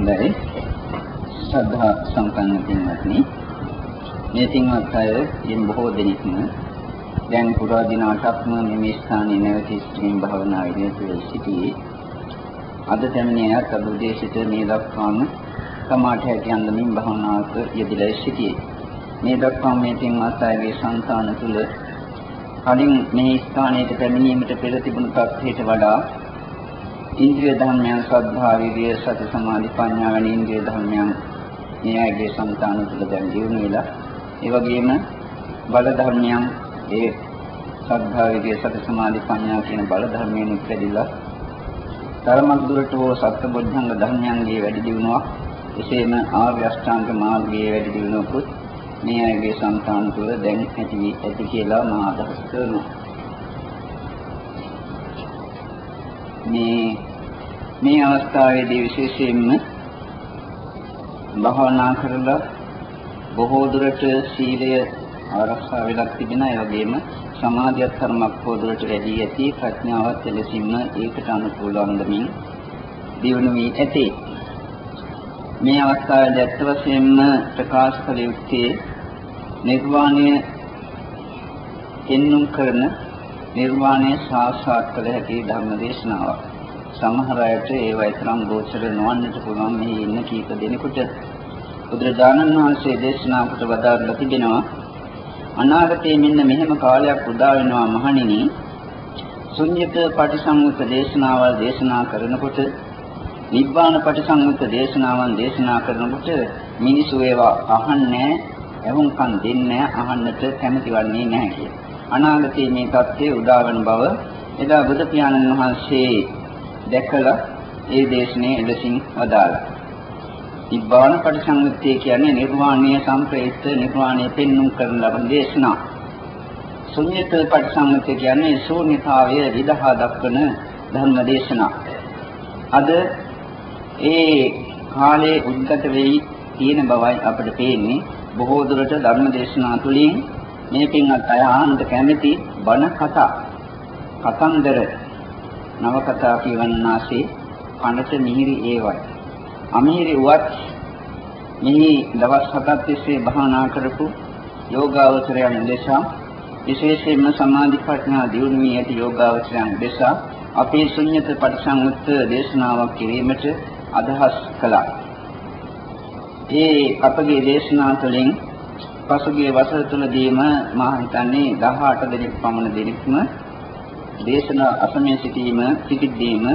හොඳයි. ශ්‍රද්ධා සම්පන්න පින්වත්නි. මේ පින්වත් අය යෙන් බොහෝ දෙනෙක්ම දැන් පුරා දින 8ක්ම මේ ස්ථානයේ නැවත ස්ත්‍රීන් භාවනා ඉදිරියට සිටියේ. අද පැමිණියත් අද උදේසිට මේ දක්වාම සමාධි හැකියන් දමින් භාවනාවක යෙදලා සිටියේ. මේ දක්වා මේ පින්වත් අයගේ සංසාන තුල කලින් මේ ස්ථානයට පැමිණීමට පෙර තිබුණු තත්ත්වයට වඩා ඉන්ද්‍රිය ධර්මයන් සද්ධා විරිය සති සමාධි ප්‍රඥා වැනි ඉන්ද්‍රිය ධර්මයන් මේ ආගේ సంతාන තුළ දැන් දිනු වෙලා ඒ වගේම බල ධර්මයන් ඒ සද්ධා විරිය සති සමාධි ප්‍රඥා කියන බල ධර්මයෙන් උත්පැදිලා ධර්මක් දුරට හෝ සත්බොධංග ධර්මයන්ගේ වැඩි දියුණුවක් එසේම ආර්ය අෂ්ටාංග මාර්ගයේ වැඩි දියුණුවකුත් මේ ආගේ సంతාන තුළ දැන් ඇති ඇති කියලා මම අදහස් කරනවා. මේ මේ අවස්ථාවේදී විශේෂයෙන්ම භාවනා කරලා බොහෝ දුරට සීලය ආරක්ෂා වෙලා තිබෙන ඒ වගේම සමාධියත් ධර්මයක් බොහෝ දුරට වැඩි ඇති ප්‍රඥාවත් එලෙසින්ම ඒකට අනුකූල වන්දමින් දියුණු වී ඇති මේ අවස්ථාවේදී ඇත්ත වශයෙන්ම ප්‍රකාශ කළ යුත්තේ නිර්වාණය එන්නුම් කරන නිර්වාණය සාක්ෂාත් කළ හැකි ධර්ම දේශනාවක්. සමහර අයට ඒ වයිතරම් ගෝචර නොවන්නට පුළුවන් මේ ඉන්න කීප දෙනෙකුට බුදුරජාණන් වහන්සේ දේශනා කොට වදාළා තිබෙනවා අනාගතයේ මෙන්න මෙහෙම කාලයක් උදා වෙනවා මහණෙනි ශුන්්‍යත පටිසංයුත දේශනාවල් දේශනා කරනකොට නිබ්බාන පටිසංයුත දේශනාවන් දේශනා කරනකොට මිනිසු ඒවා අහන්නේ එහුම්කන් දෙන්නේ අහන්නට කැමති වන්නේ නැහැ කියලා. අනාගතයේ මේ தත්ත්වය උදාවන බව එදා බුදු පියාණන් වහන්සේ දැකලා ඒ දේශනේ එලෙසින් වදාළා. නිබ්බාන පරිසංයුත්තේ කියන්නේ නිර්වාණය සම්ප්‍රේත නිර්වාණය පෙන්눔 කරන ලබන දේශනා. ශුන්‍යත පරිසංයුත්තේ කියන්නේ ශූන්‍යතාවය විදහා දක්වන ධර්ම දේශනා. අද ඒ කාලේ උද්ගත වෙයි තියෙන බවයි අපිට පේන්නේ බොහෝ දුරට ධර්ම දේශනා තුළින් මේ පින්වත් අය ආනන්ද කැමැති බණ කතා කතන්දර නවකතා කියවන්නාසේ කනට මිහිරි ඒවයි. අමිහිරි වත් මෙහි දවස් හතක් තිස්සේ භාවනා කරපු යෝගාවචරයන් දේශා විශේෂයෙන්ම සමාධි ප්‍රඥා දියුණු වී ඇති යෝගාවචරයන් දේශා අපේ ශුන්්‍යත පරිසංයුත් දේශනාවක් කිරීමට අදහස් කළා. ඒ අපගේ දේශනා තුළින් පසුගිය වසර තුනදීම මා හිතන්නේ 18 දෙනෙක් පමණ දෙනෙක්ම දේශනා අසමය සිටීම සිටිද්දීම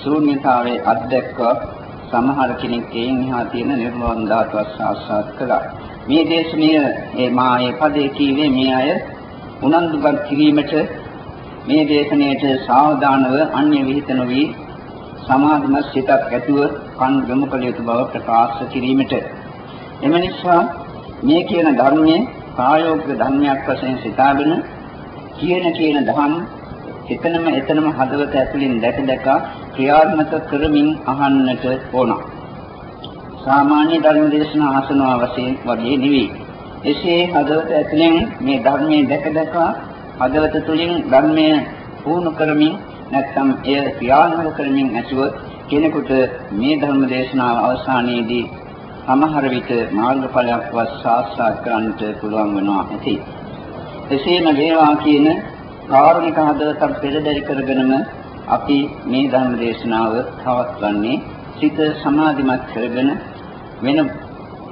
ශූන්‍යතාවයේ අත්දැක්ක සමහර කෙනෙක් එයින් එහා තියෙන නිර්වාණ ධාතුව සාක්ෂාත් කළා. මේ දේශනය මේ මායේ පදේ කීවේ මේ අය උනන්දුපත් කිරීමට මේ දේශනයට සාවධානව අන්‍ය විහිත නොවි සමාධිමත් සිතක් ඇතුව කන් යොමු කළ යුතු බව ප්‍රකාශ කිරීමට එම නිසා මේ කියන ධර්මයේ ප්‍රායෝගික ධර්මයක් වශයෙන් සිතාගෙන කියන කියන ධම් එතනම එතනම හදවත ඇතුලින් දැක දැක ක්‍රියාත්මක කරමින් අහන්නට ඕන. සාමාන්‍ය ධර්ම දේශනා අසනවා වශයෙන් වගේ නෙවෙයි. එසේ හදවත ඇතුලෙන් මේ ධර්මයේ දැක දැක හදවත තුලින් ධර්මයේ පුහුණු කරමින් නැත්නම් එය ක්‍රියාත්මක කරමින් ඇසුව කෙනෙකුට මේ ධර්ම දේශනාව අවසානයේදී සමහර විට මාර්ගඵලයක්වත් සාක්ෂාත් කරන්නට පුළුවන් වෙනවා ඇති. එසේම වේවා කියන කාරුණික හදවතක් පෙරදරි කරගෙනම අපි මේ ධර්ම දේශනාව පවත්වන්නේ සිත සමාධිමත් කරගෙන වෙන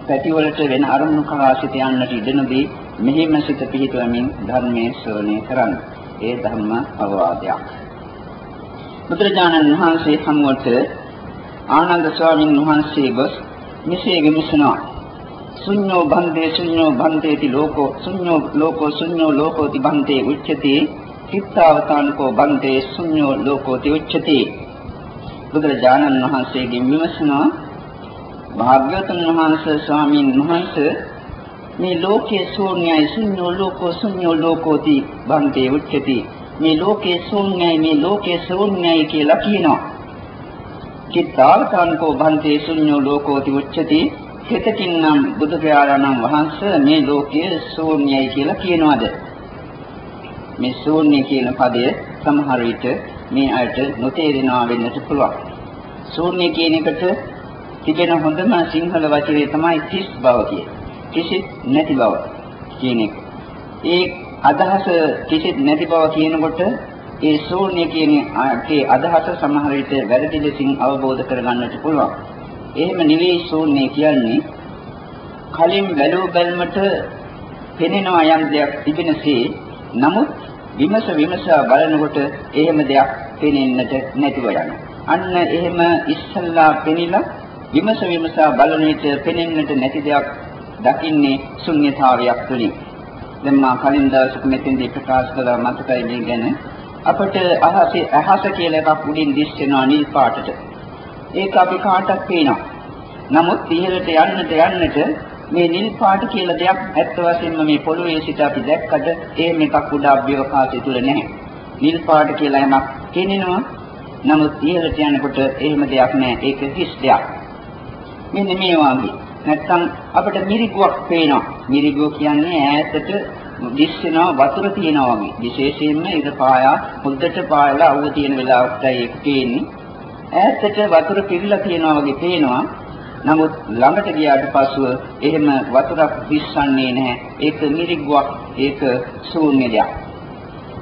පැතිවලට වෙන අරමුණු කරා සිට යන්නට ඉඩ නොදී මෙහිම සිත පිහිටවමින් ධර්මයේ ශ්‍රවණය කරන්න. ඒ ධර්ම අවවාදයක්. බුදුරජාණන් වහන්සේ සම්මුත ආනන්ද ස්වාමීන් වහන්සේ ගොස් මෙසේ විමසනවා ශුඤ්ඤෝ බන්දේ ශුඤ්ඤෝ බන්දේති ලෝකෝ ශුඤ්ඤෝ ලෝකෝ ශුඤ්ඤෝ ලෝකෝති බන්දේ උච්චති චිත්තාවතානකෝ බන්දේ ශුඤ්ඤෝ ලෝකෝති උච්චති බුදුරජාණන් වහන්සේගෙන් විමසනවා භාග්‍යවතුන් වහන්සේ ස්වාමීන් වහන්සේ මේ ලෝකයේ ශූන්‍යයි ශුඤ්ඤෝ ලෝකෝ ශුඤ්ඤෝ ලෝකෝති බන්දේ උච්චති මේ ලෝකයේ ශූන්‍යයි මේ ලෝකයේ ශූන්‍යයි කියලා කියනවා. චිත්තාවතානකෝ බන්තේ ශුඤ්ඤෝ ලෝකෝති උච්චති හිතකින් නම් බුදු පියාණන් වහන්සේ මේ ලෝකයේ ශූන්‍යයි කියලා කියනවාද? මේ ශූන්‍ය කියන පදය සමහර විට මේ අයට නොතේරෙනවා වෙන්නට පුළුවන් ශූන්‍ය කියන එකට තිබෙන හොඳම සිංහල වචනේ තමයි තිස් බව කියන්නේ. කිසිත් නැති බව කියන එක. ඒ අදහස කිසිත් නැති බව කියනකොට ඒ ශූන්‍ය කියන ඒ අදහස සමහර විට වැරදි ලෙසින් අවබෝධ කරගන්නට පුළුවන්. එහෙම නෙවෙයි ශූන්‍ය කියන්නේ කලින් බැලූ බැල්මට පෙනෙනවා යම් දෙයක් තිබෙනසේ නමුත් විමස විමසා බලනකොට එහෙම දෙයක් පෙනෙන්නට නැතිව යනවා. අන්න එහෙම ඉස්සල්ලා පෙනිලා විමස විමසා බලන විට පෙනෙන්නට නැති දෙයක් දකින්නේ ශුන්‍යතාවයක් තුළින්. දැන් මා කලින් දවසක මෙතෙන්දී ප්‍රකාශ කළා මතකයි මේ ගැන. අපිට අහසේ අහස කියලා එකක් උඩින් දිස් වෙනවා නිල් පාටට. ඒක අපි කාටත් පේනවා. නමුත් ඉහළට යන්නට යන්නට මේ නිල් පාට කියලා දෙයක් ඇත්ත වශයෙන්ම මේ පොළොවේ සිට අපි දැක්කද එහෙම එකක් උඩ අභ්‍යවකාශය තුල නැහැ. නිල් පාට කියලා යමක් පේනනවා. නමුත් ඉහළට යනකොට එහෙම දෙයක් නැහැ. ඒක හිස් දෙයක්. මෙන්න මේ වගේ. නැත්තම් අපිට මිරිගුවක් පේනවා. මිරිගුව කියන්නේ ඈතට දිස් වෙනවා වතුර තියෙනවා වගේ. විශේෂයෙන්ම ඒක පායා හොද්දට පායලා අවුව තියෙන වෙලාවකටයි ඒක පේන්නේ. ඈතට වතුර පිරලා තියෙනවා වගේ පේනවා. නමුත් ළඟට ගියාට පස්සෙ එහෙම වතුරක් දිස්සන්නේ නැහැ. ඒක මිරිගුවක්. ඒක ශූන්‍යයක්.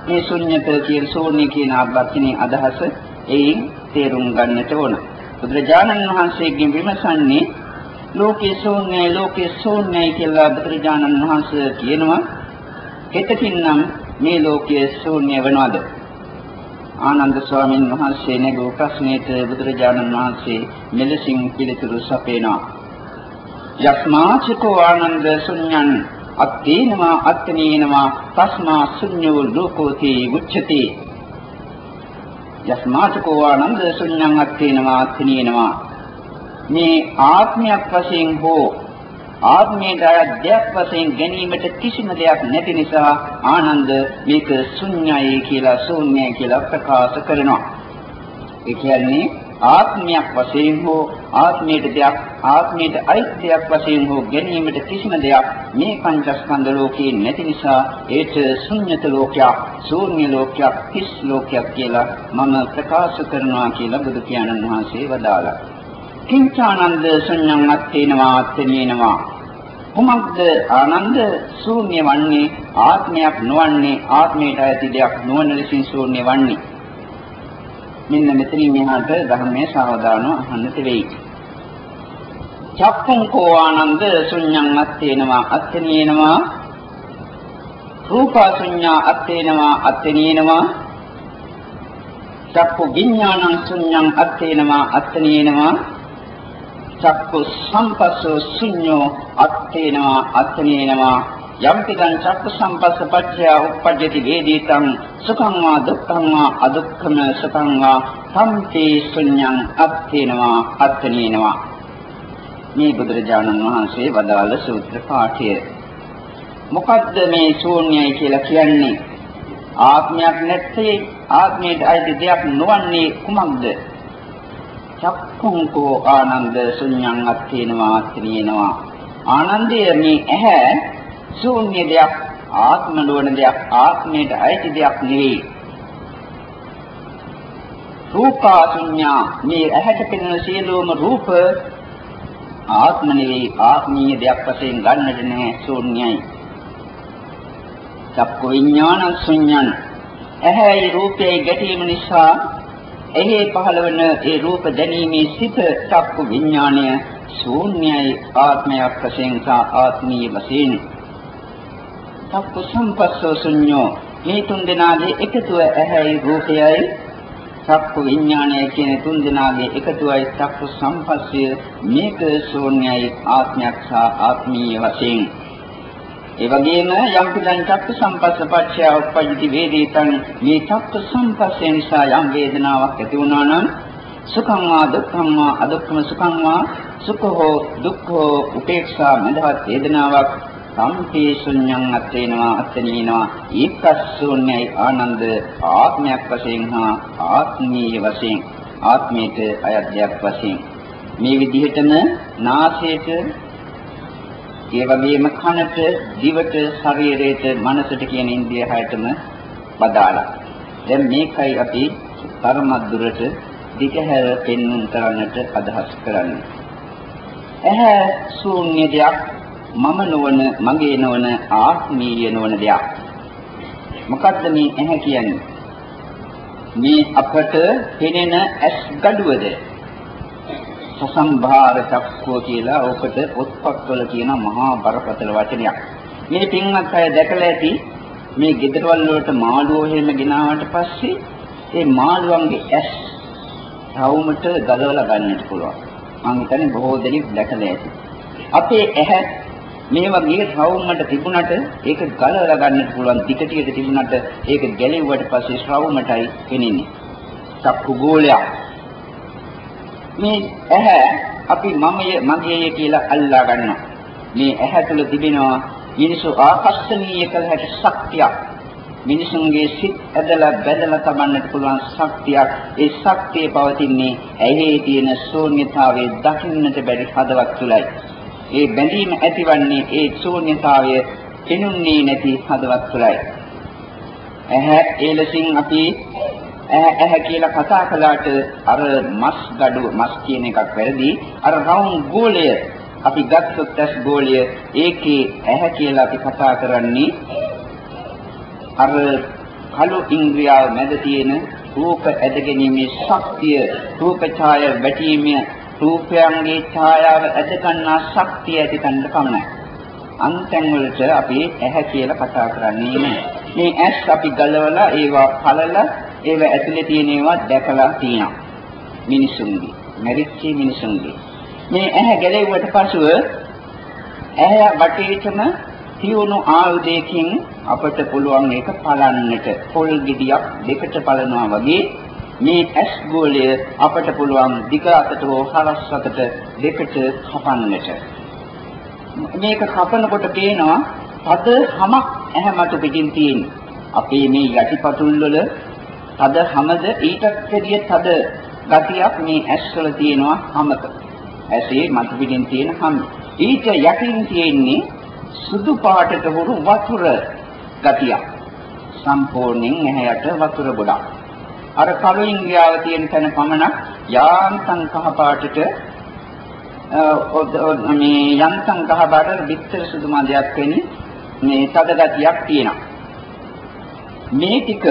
මේ ශූන්‍යත කියන ශූන්‍ය කියන අර්ථයේ අදහස එයින් තේරුම් ගන්නට ඕන. බුදුරජාණන් වහන්සේගෙන් විමසන්නේ ලෝකේ ශූන්‍යයි ලෝකේ ශූන්‍යයි කියලා බුදුරජාණන් වහන්සේ කියනවා හෙතකින්නම් මේ ලෝකයේ ශූන්‍ය වෙනවද ආනන්ද ස්වාමීන් වහන්සේ නැගූ ප්‍රශ්නෙට බුදුරජාණන් වහන්සේ මෙලෙසින් පිළිතුරු සපයනවා. යස්මාචකෝ ආනන්ද ශුන්‍යං අත්තේනවා අත්තනේනවා තස්මා ශුන්‍යෝ ලෝකෝති උච්චති. යස්මාචකෝ ආනන්ද ශුන්‍යං අත්තේනවා අත්තනේනවා මේ ආත්මයක් වශයෙන් හෝ ආත්මයට අධ්‍යක් වශයෙන් ගැනීමට කිසිම දෙයක් නැති නිසා ආනන්ද මේක ශුන්‍යයි කියලා ශූන්‍යයි කියලා ප්‍රකාශ කරනවා. ඒ කියන්නේ ආත්මයක් වශයෙන් හෝ ආත්මයට දෙයක් ආත්මයට අයිති දෙයක් වශයෙන් හෝ ගැනීමට කිසිම දෙයක් මේ පංචස්කන්ධ ලෝකේ නැති නිසා ඒට ශුන්‍යත ලෝකයක් ශූන්‍ය ලෝකයක් හිස් ලෝකයක් කියලා මම ප්‍රකාශ කරනවා කියලා බුදු පියාණන් වහන්සේ වදාළා. කිංචානන්ද ශුන්‍යං අත්තේනවා අත්තේනවා කුමක්ද ආනන්ද ශූන්‍ය වන්නේ? ආත්මයක් නොවන්නේ ආත්මයට ඇති දෙයක් නොවන ලෙසින් ශූන්‍ය වන්නේ. මෙන්න මෙතනින් මෙහාට ධර්මයේ සාවධානව අහන්නට වෙයි චක්ඛුං කෝ ආනන්ද ශුන්‍යං අත්තේනවා අත්තේනවා රූපා ශුන්‍යා අත්තේනවා අත්තේනවා චක්ඛු විඥානං ශුන්‍යං අත්තේනවා අත්තේනවා චක්කු සම්පස්සෝ ශුඤ්ඤෝ අත්තේනවා අත්තනේනවා යම්පිදං චක්කු සම්පස්ස පච්චය උප්පජ්ජති වේදිතං සුඛං වා දුක්ඛං වා අදුක්ඛම සුඛං වා සම්පේ ශුඤ්ඤං අත්තේනවා අත්තනේනවා මේ බුදුරජාණන් වහන්සේ වදාළ සූත්‍ර පාඨය. මොකද්ද මේ ශූන්‍යයි කියලා කියන්නේ? ආත්මයක් නැත්තේ ආත්මයට අයිති දෙයක් නොවන්නේ කුමක්ද? චක්ඛුංකෝ ආනන්ද ශුන්‍යං අත්ථේනවා අත්ථේනවා ආනන්දය මේ ඇහැ ශූන්‍ය දෙයක් ආත්ම නොවන දෙයක් ආත්මයට අයිති දෙයක් නෙවෙයි. රූපා ශුන්‍යා. මේ ඇහැට පෙනෙන සියලුම රූප ආත්ම නෙවෙයි ආත්මීය දෙයක් වශයෙන් ගන්නට නැහැ ශූන්‍යයි. චක්ක විඥාන ශුන්‍යං. ඇහැයි රූපයයි ගැටීම නිසා එහි පහළවන ඒ රූප දැනීමේ සිත චක්කු විඥාණය ශූන්‍යයි ආත්මයක් වශයෙන් සහ ආත්මීය වශයෙන්. චක්කු සම්පස්සෝ ශුන්‍යෝ මේ තුන් දෙනාගේ එකතුව ඇහැයි රූපයයි. චක්කු විඥානය කියන තුන් දෙනාගේ එකතුවයි චක්කු සම්පස්සය. මේක ශූන්‍යයි ආත්මයක් සහ ආත්මීය වශයෙන්. ඒ වගේම යම් පිටං චක්ක සම්පස්ස පච්චය උප්පජිති වේදිතං. මේ චක්ක සම්පස්සේ නිසා යම් වේදනාවක් ඇති වුණා නම් සුඛං වා දුක්ඛං වා අදුක්ඛම සුඛං වා සුඛෝ දුක්ඛෝ උපේක්ෂා මඳවත් වේදනාවක්. සම්පේ ශුන්‍යං අත්ේනවා අත්ේනවා ඒකස්සෝඤ්ඤයි ආනන්ද ආත්මයක් වශයෙන් හා ආත්මීය වශයෙන් ආත්මයට අයත්යක් වශයෙන්. මේ විදිහටම නාසයට ඒ වගේම කනට, දිවට, ශරීරයට, මනසට කියන ඉන්ද්‍රිය හයතම බදාලා. දැන් මේකයි අපි ධර්මද්දුරට දිගහැර පෙන්වන්න කරන්නට අදහස් කරන්නේ. ඇහැ ශූන්‍ය දෙයක් මම නොවන මගේ නොවන ආත්මීය නොවන දෙයක්. මොකද්ද මේ ඇහැ කියන්නේ? මේ අපට පෙනෙන ඇස් gaduwද සසම්භාර චක්කෝ කියලා ඔකට පොත්පත්වල කියන මහා බරපතල වචනයක්. මේ පින්වත් අය දැකලා ඇති මේ ගෙදරවල වලට මාළුවෝ එහෙම ගෙනාවට පස්සේ ඒ මාළුවන්ගේ ඇස් රවුමට ගලවලා ගන්නට පුළුවන්. මම හිතන්නේ බොහෝ දෙනෙක් දැකලා ඇති. අපේ ඇහැ මේ වගේ රවුමට තිබුණට ඒක ගලවලා ගන්නට පුළුවන් ටිකටියට තිබුණට ඒක ගැලෙව්වට පස්සේ රවුමටයි පෙනෙන්නේ. චක්කු ගෝලයක්. මේ ඇහැ අපි මමයේ මගේය කියලා අල්ලා ගන්නවා. මේ ඇහැ තුල තිබෙනවා මිනිසු ආකර්ෂණීය කළ හැකි ශක්තියක්. මිනිසුන්ගේ සිත් ඇදලා බැඳලා තබන්නට පුළුවන් ශක්තියක්. ඒ ශක්තිය පවතින්නේ ඇහි තියෙන ශූන්‍යතාවයේ දකින්නට බැරි හදවත් තුලයි. ඒ බැඳීම ඇතිවන්නේ ඒ ශූන්‍යතාවය පෙනුන්නේ නැති හදවත් තුලයි. ඇහැ ඒ ලෙසින් අපි ඇහැ ඇහැ කියලා කතා කළාට අර මස් gadu මස් කියන එකක් වැරදි. අර රවුම් ගෝලය අපි ගත්තොත් ඇස් ගෝලය ඒකේ ඇහැ කියලා අපි කතා කරන්නේ අර කළු ඉන්ද්‍රියාව මැද තියෙන රූප ඇදගැනීමේ ශක්තිය රූප ඡාය වැටීමේ රූපයන්ගේ ඡායාව ඇද ගන්නා ශක්තිය ඇති කන්න පමණයි. අන්තෙන් වලට අපි ඇහැ කියලා කතා කරන්නේ නෑ. මේ ඇස් අපි ගලවලා ඒවා පළලා ඒව ඇතුලේ තියෙන ඒවා දැකලා තියෙනවා. මිනිසුන්ගේ, මරිච්ච මිනිසුන්ගේ. මේ ඇහැ ගැලෙව්වට පසුව ඇහැ වටේටම තියුණු ආයුධයකින් අපට පුළුවන් ඒක පලන්නට. පොල් ගෙඩියක් දෙකට පලනවා වගේ මේ ඇස් ගෝලය අපට පුළුවන් දිග අතට හෝ හරස් අතට දෙකට කපන්නට. මේක කපනකොට පේනවා තද හැමක් ඇහැ මත පිටින් තියෙන. අපේ මේ යටිපතුල් වල තද හැමද ඊටත් වැඩිය තද ගතියක් මේ ඇස් වල තියෙනවා හැමක. ඇසේ මත පිටින් තියෙන හැම. ඊට යටින් තියෙන්නේ සුදු පාටට හුරු වතුර ගතියක්. සම්පූර්ණයෙන් ඇහැයට වතුර ගොඩක්. අර කළු ඉන්ද්‍රියාව තියෙන තැන පමණක් යාන්තම් කහ පාටට මේ යන්තම් කහ පාටට විතර සුදු මදයක් වෙන්නේ මේ තද ගතියක් තියෙනවා. මේ ටික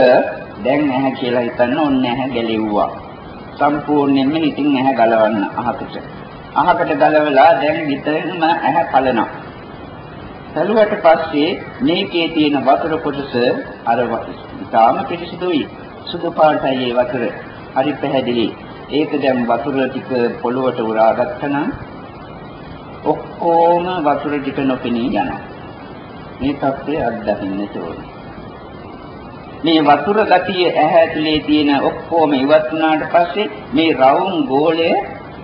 දැන් ඇහැ කියලා හිතන්න ඕනේ ඇහැ ගැලෙව්වා. සම්පූර්ණයෙන්ම හිතින් ඇහැ ගලවන්න අහකට. අහකට ගලවලා දැන් විතරම ඇහැ පලනවා. සැලුවට පස්සේ මේකේ තියෙන වතුර කොටස අර ඉතාම පිරිසිදුයි. සුදු පාටයි ඒ වතුර. හරි පැහැදිලි. ඒක දැන් වතුර ටික පොළොවට උරා ගත්තනම් ඔක්කොම වතුර ටික නොපෙනී යනවා. මේ தත්ත්වය අත්දකින්න ඕනේ. මේ වතුර ගතිය ඇහැ ඇතුලේ තියෙන ඔක්කොම ඉවත් වුණාට පස්සේ මේ රවුම් ගෝලය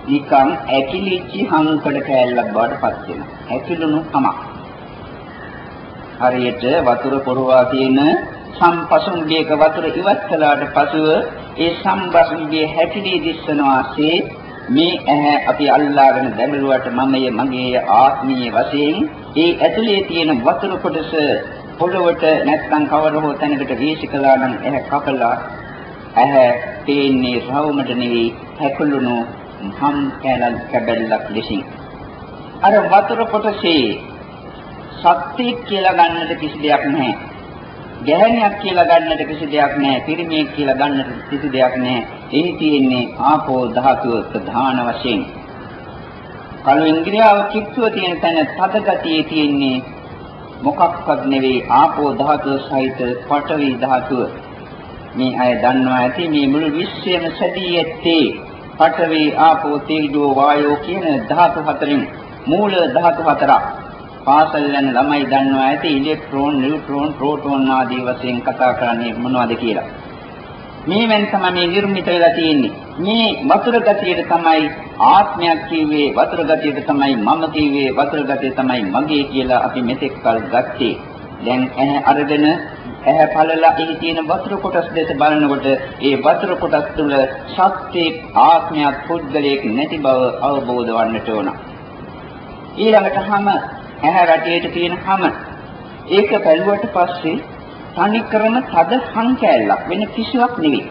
නිකන් ඇකිලිච්චි හංකඩ කෑල්ලක් බවට පත් වෙනවා. ඇකිලුණු කමක්. හරියට වතුර පොරවා තියෙන සම්පසුන්ගේක වතුර ඉවත් කළාට පසුව ඒ සම්පසුන්ගේ හැකිලී දිස්සනවාසේ මේ ඇහැ අපි අල්ලාගෙන දැබළුවට මමයේ මගේ ආත්මීය වශයෙන් ඒ ඇතුලේ තියෙන වතුර කොටස පොළොවට නැත්නම් කවර හෝ තැනකට වීසි කළා නම් ඇහැ කපලා ඇහැ පේන්නේ රවුමට නෙවෙයි හැකුළුණු හම් කැලක් කැබැල්ලක් ලෙසින් අර වතුර කොටසේ සත්‍යයක් කියලා ගන්නට කිසි දෙයක් නැහැ ගැහණියක් කියලා ගන්නට කිසි දෙයක් නැහැ. පිරිමියෙක් කියලා ගන්නට කිසි දෙයක් නැහැ. එහි තියෙන්නේ ආපෝ ධාතුව ප්‍රධාන වශයෙන්. කලු ඉන්ද්‍රියාව කිත්තුව තියෙන තැන තද ගතියේ තියෙන්නේ මොකක්වත් නෙවෙයි ආපෝ ධාතුව සහිත පඨවි ධාතුව. මේ අය දන්නවා ඇති මේ මුළු විශ්වයම සැදී ඇත්තේ පඨවි ආපෝ තේජෝ වායෝ කියන ධාතු හතරින් මූල ධාතු හතරක්. පාසල් යන ළමයි දන්නවා ඇති ඉලෙක්ට්‍රෝන, නියුට්‍රෝන, ප්‍රෝටෝන ආදී වශයෙන් කතා කරන්නේ මොනවද කියලා. මේවෙන් තමයි මේ නිර්මිත වෙලා තියෙන්නේ. මේ වතුර ගතියට තමයි ආත්මයක් කිව්වේ, වතුර ගතියට තමයි මම කිව්වේ, වතුර ගතිය තමයි මගේ කියලා අපි මෙතෙක් කල් ගත්තේ. දැන් ඇහැ අරගෙන ඇහැ පළලා එහි තියෙන වතුර කොටස් දෙස බලනකොට ඒ වතුර කොටස් තුළ ශක්තිය ආත්මයක් පුද්ගලයක් නැති බව අවබෝධ වන්නට ඕන. ඊළඟට හැම ඇහැ රටේට තියෙන හැම ඒක බැලුවට පස්සේ තනි කරම තද හං කෑල්ලක් වෙන කිසිවක් නෙවෙයි.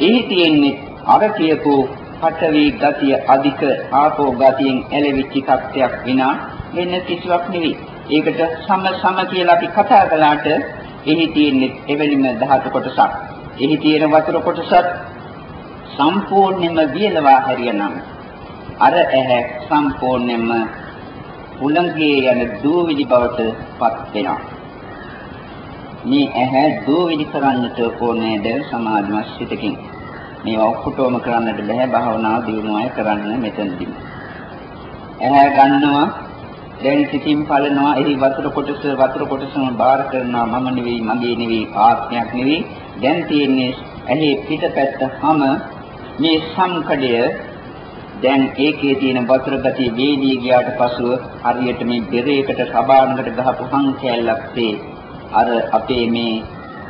ඒ තියෙන්නේ අර කියපු පඨවි ගතිය අධික ආපෝ ගතියෙන් ඇලෙවිච්ච තත්ත්වයක් විනා වෙන කිසිවක් නෙවෙයි. ඒකට සම සම කියලා අපි කතා කළාට එහි තියෙන්නේ එවැනිම ධාතු කොටසක්. එහි තියෙන වතුර කොටසත් සම්පූර්ණයෙන්ම වියලවා හැරියනම් අර ඇහැ සම්පූර්ණයෙන්ම උලංගයේ යන දූවිලි බවට පත් වෙනවා. මේ ඇහැ දූවිලි කරන්නට ඕනේද සමාධිමත් සිතකින්. මේවා ඔක්කොටම කරන්නට බෑ. භාවනාව දියුණුවයි කරන්න මෙතනදී. ඇහැ ගන්නවා දැන් සිතින් පලනවා. එහි වතුර කොටස වතුර කොටසම බාර කරනවා. මම නෙවෙයි මගේ නෙවෙයි ආත්මයක් නෙවෙයි. දැන් තියෙන්නේ ඇහි පිටපැත්ත හැම මේ සංකඩය. දැන් ඒකේ තියෙන වතුර ගතිය වේදී ගියාට පසුව හරියට මේ බෙරේකට සබානකට ගහපු හං කැල්ලක් තේ. අර අපේ මේ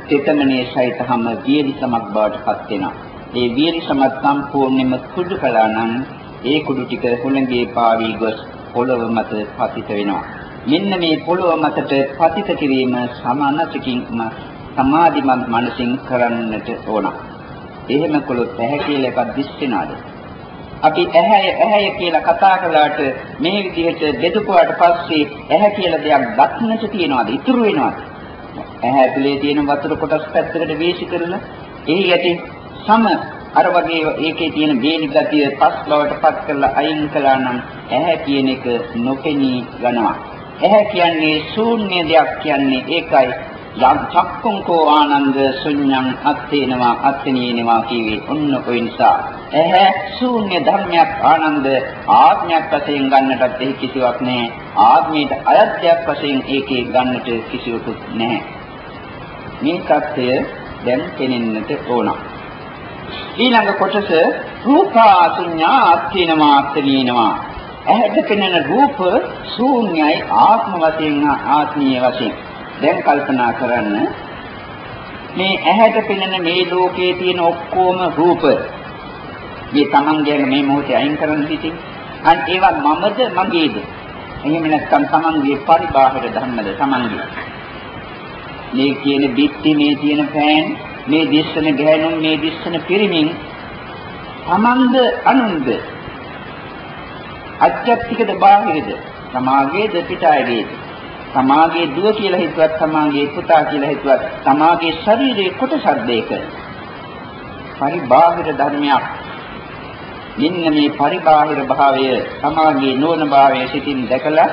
තෙතමනේ සහිතවම වියලි සමක් බවට පත් වෙනවා. ඒ වියලි සමත් සම්පූර්ණයෙන්ම කුඩු කළා නම් ඒ කුඩු ටික හුළඟේ පාවී ගොස් පොළොව මත පතිත වෙනවා. මෙන්න මේ පොළොව මතට පතිත කිරීම සමානසිකින් සමාධිමත් මනසින් කරන්නට ඕන. එහෙම කළොත් ඇහැ කියලා එකක් දිස්සෙනාද? අපි ඇහැ ඇහැ කියලා කතා කළාට මේ විදිහට දෙදුපුවාට පස්සේ ඇහැ කියලා දෙයක් දක්නට තියනවාද? ඉතුරු වෙනවද? ඇහැ ඇතුලේ තියෙන වතුර කොටස් පැත්තකට වේසි කරලා එහි යටි සම අර වගේ ඒකේ තියෙන වේලි ගතිය පස් බවට පත් කරලා අයින් කළා නම් ඇහැ කියන එක නොපෙනී යනවා. ඇහැ කියන්නේ ශූන්‍ය දෙයක් කියන්නේ ඒකයි. යම් චක්කුංකෝ ආනන්ද ශුන්‍යං අත්තේනවා අත්තනීනවා කියවේ ඔන්න ඔය නිසා ඇහැ ශූන්‍ය ධර්මයක් ආනන්ද ආත්මයක් වශයෙන් ගන්නටත් එහි කිසිවක් නැහැ ආත්මයට අයත්යක් වශයෙන් ඒකේ ගන්නට කිසිවකුත් නැහැ මේ தත්ය දැන් පෙනෙන්නට ඕන ඊළඟ කොටස රූපා ශුන්‍යා අත්තේනවා අත්තනීනවා ඇහැට පෙනෙන රූප ශූන්‍යයි ආත්ම වශයෙන් ආත්මීය වශයෙන්. දැන් කල්පනා කරන්න. මේ ඇහැට පෙනෙන මේ ලෝකයේ තියෙන ඔක්කොම රූප. මේ තමන්ගේ මේ මොහොතේ අයින් කරන්න හිතින්. අන් ඒවා මමද මගේද? එහෙම නැත්නම් තමන්ගේ පරිබාහිර ධර්මද තමන්ගේ? මේ කියන බිත්ති මේ තියෙන ෆෑන් මේ දිස්සන ගැහණුන් මේ දිස්සන පිරිමින් තමන්ද අනුන්ද. අත්‍යත්තිකද බාහිරද? සමාගයේද පිටායේද තමාගේ දුව කියලා හිතුවත් තමාගේ පුතා කියලා හිතුවත් තමාගේ ශරීරයේ කොටසක් දෙක. පරිබාහිර ධර්මයක්. මෙන්න මේ පරිබාහිර භාවය තමාගේ නෝන භාවය සිටින් දැකලා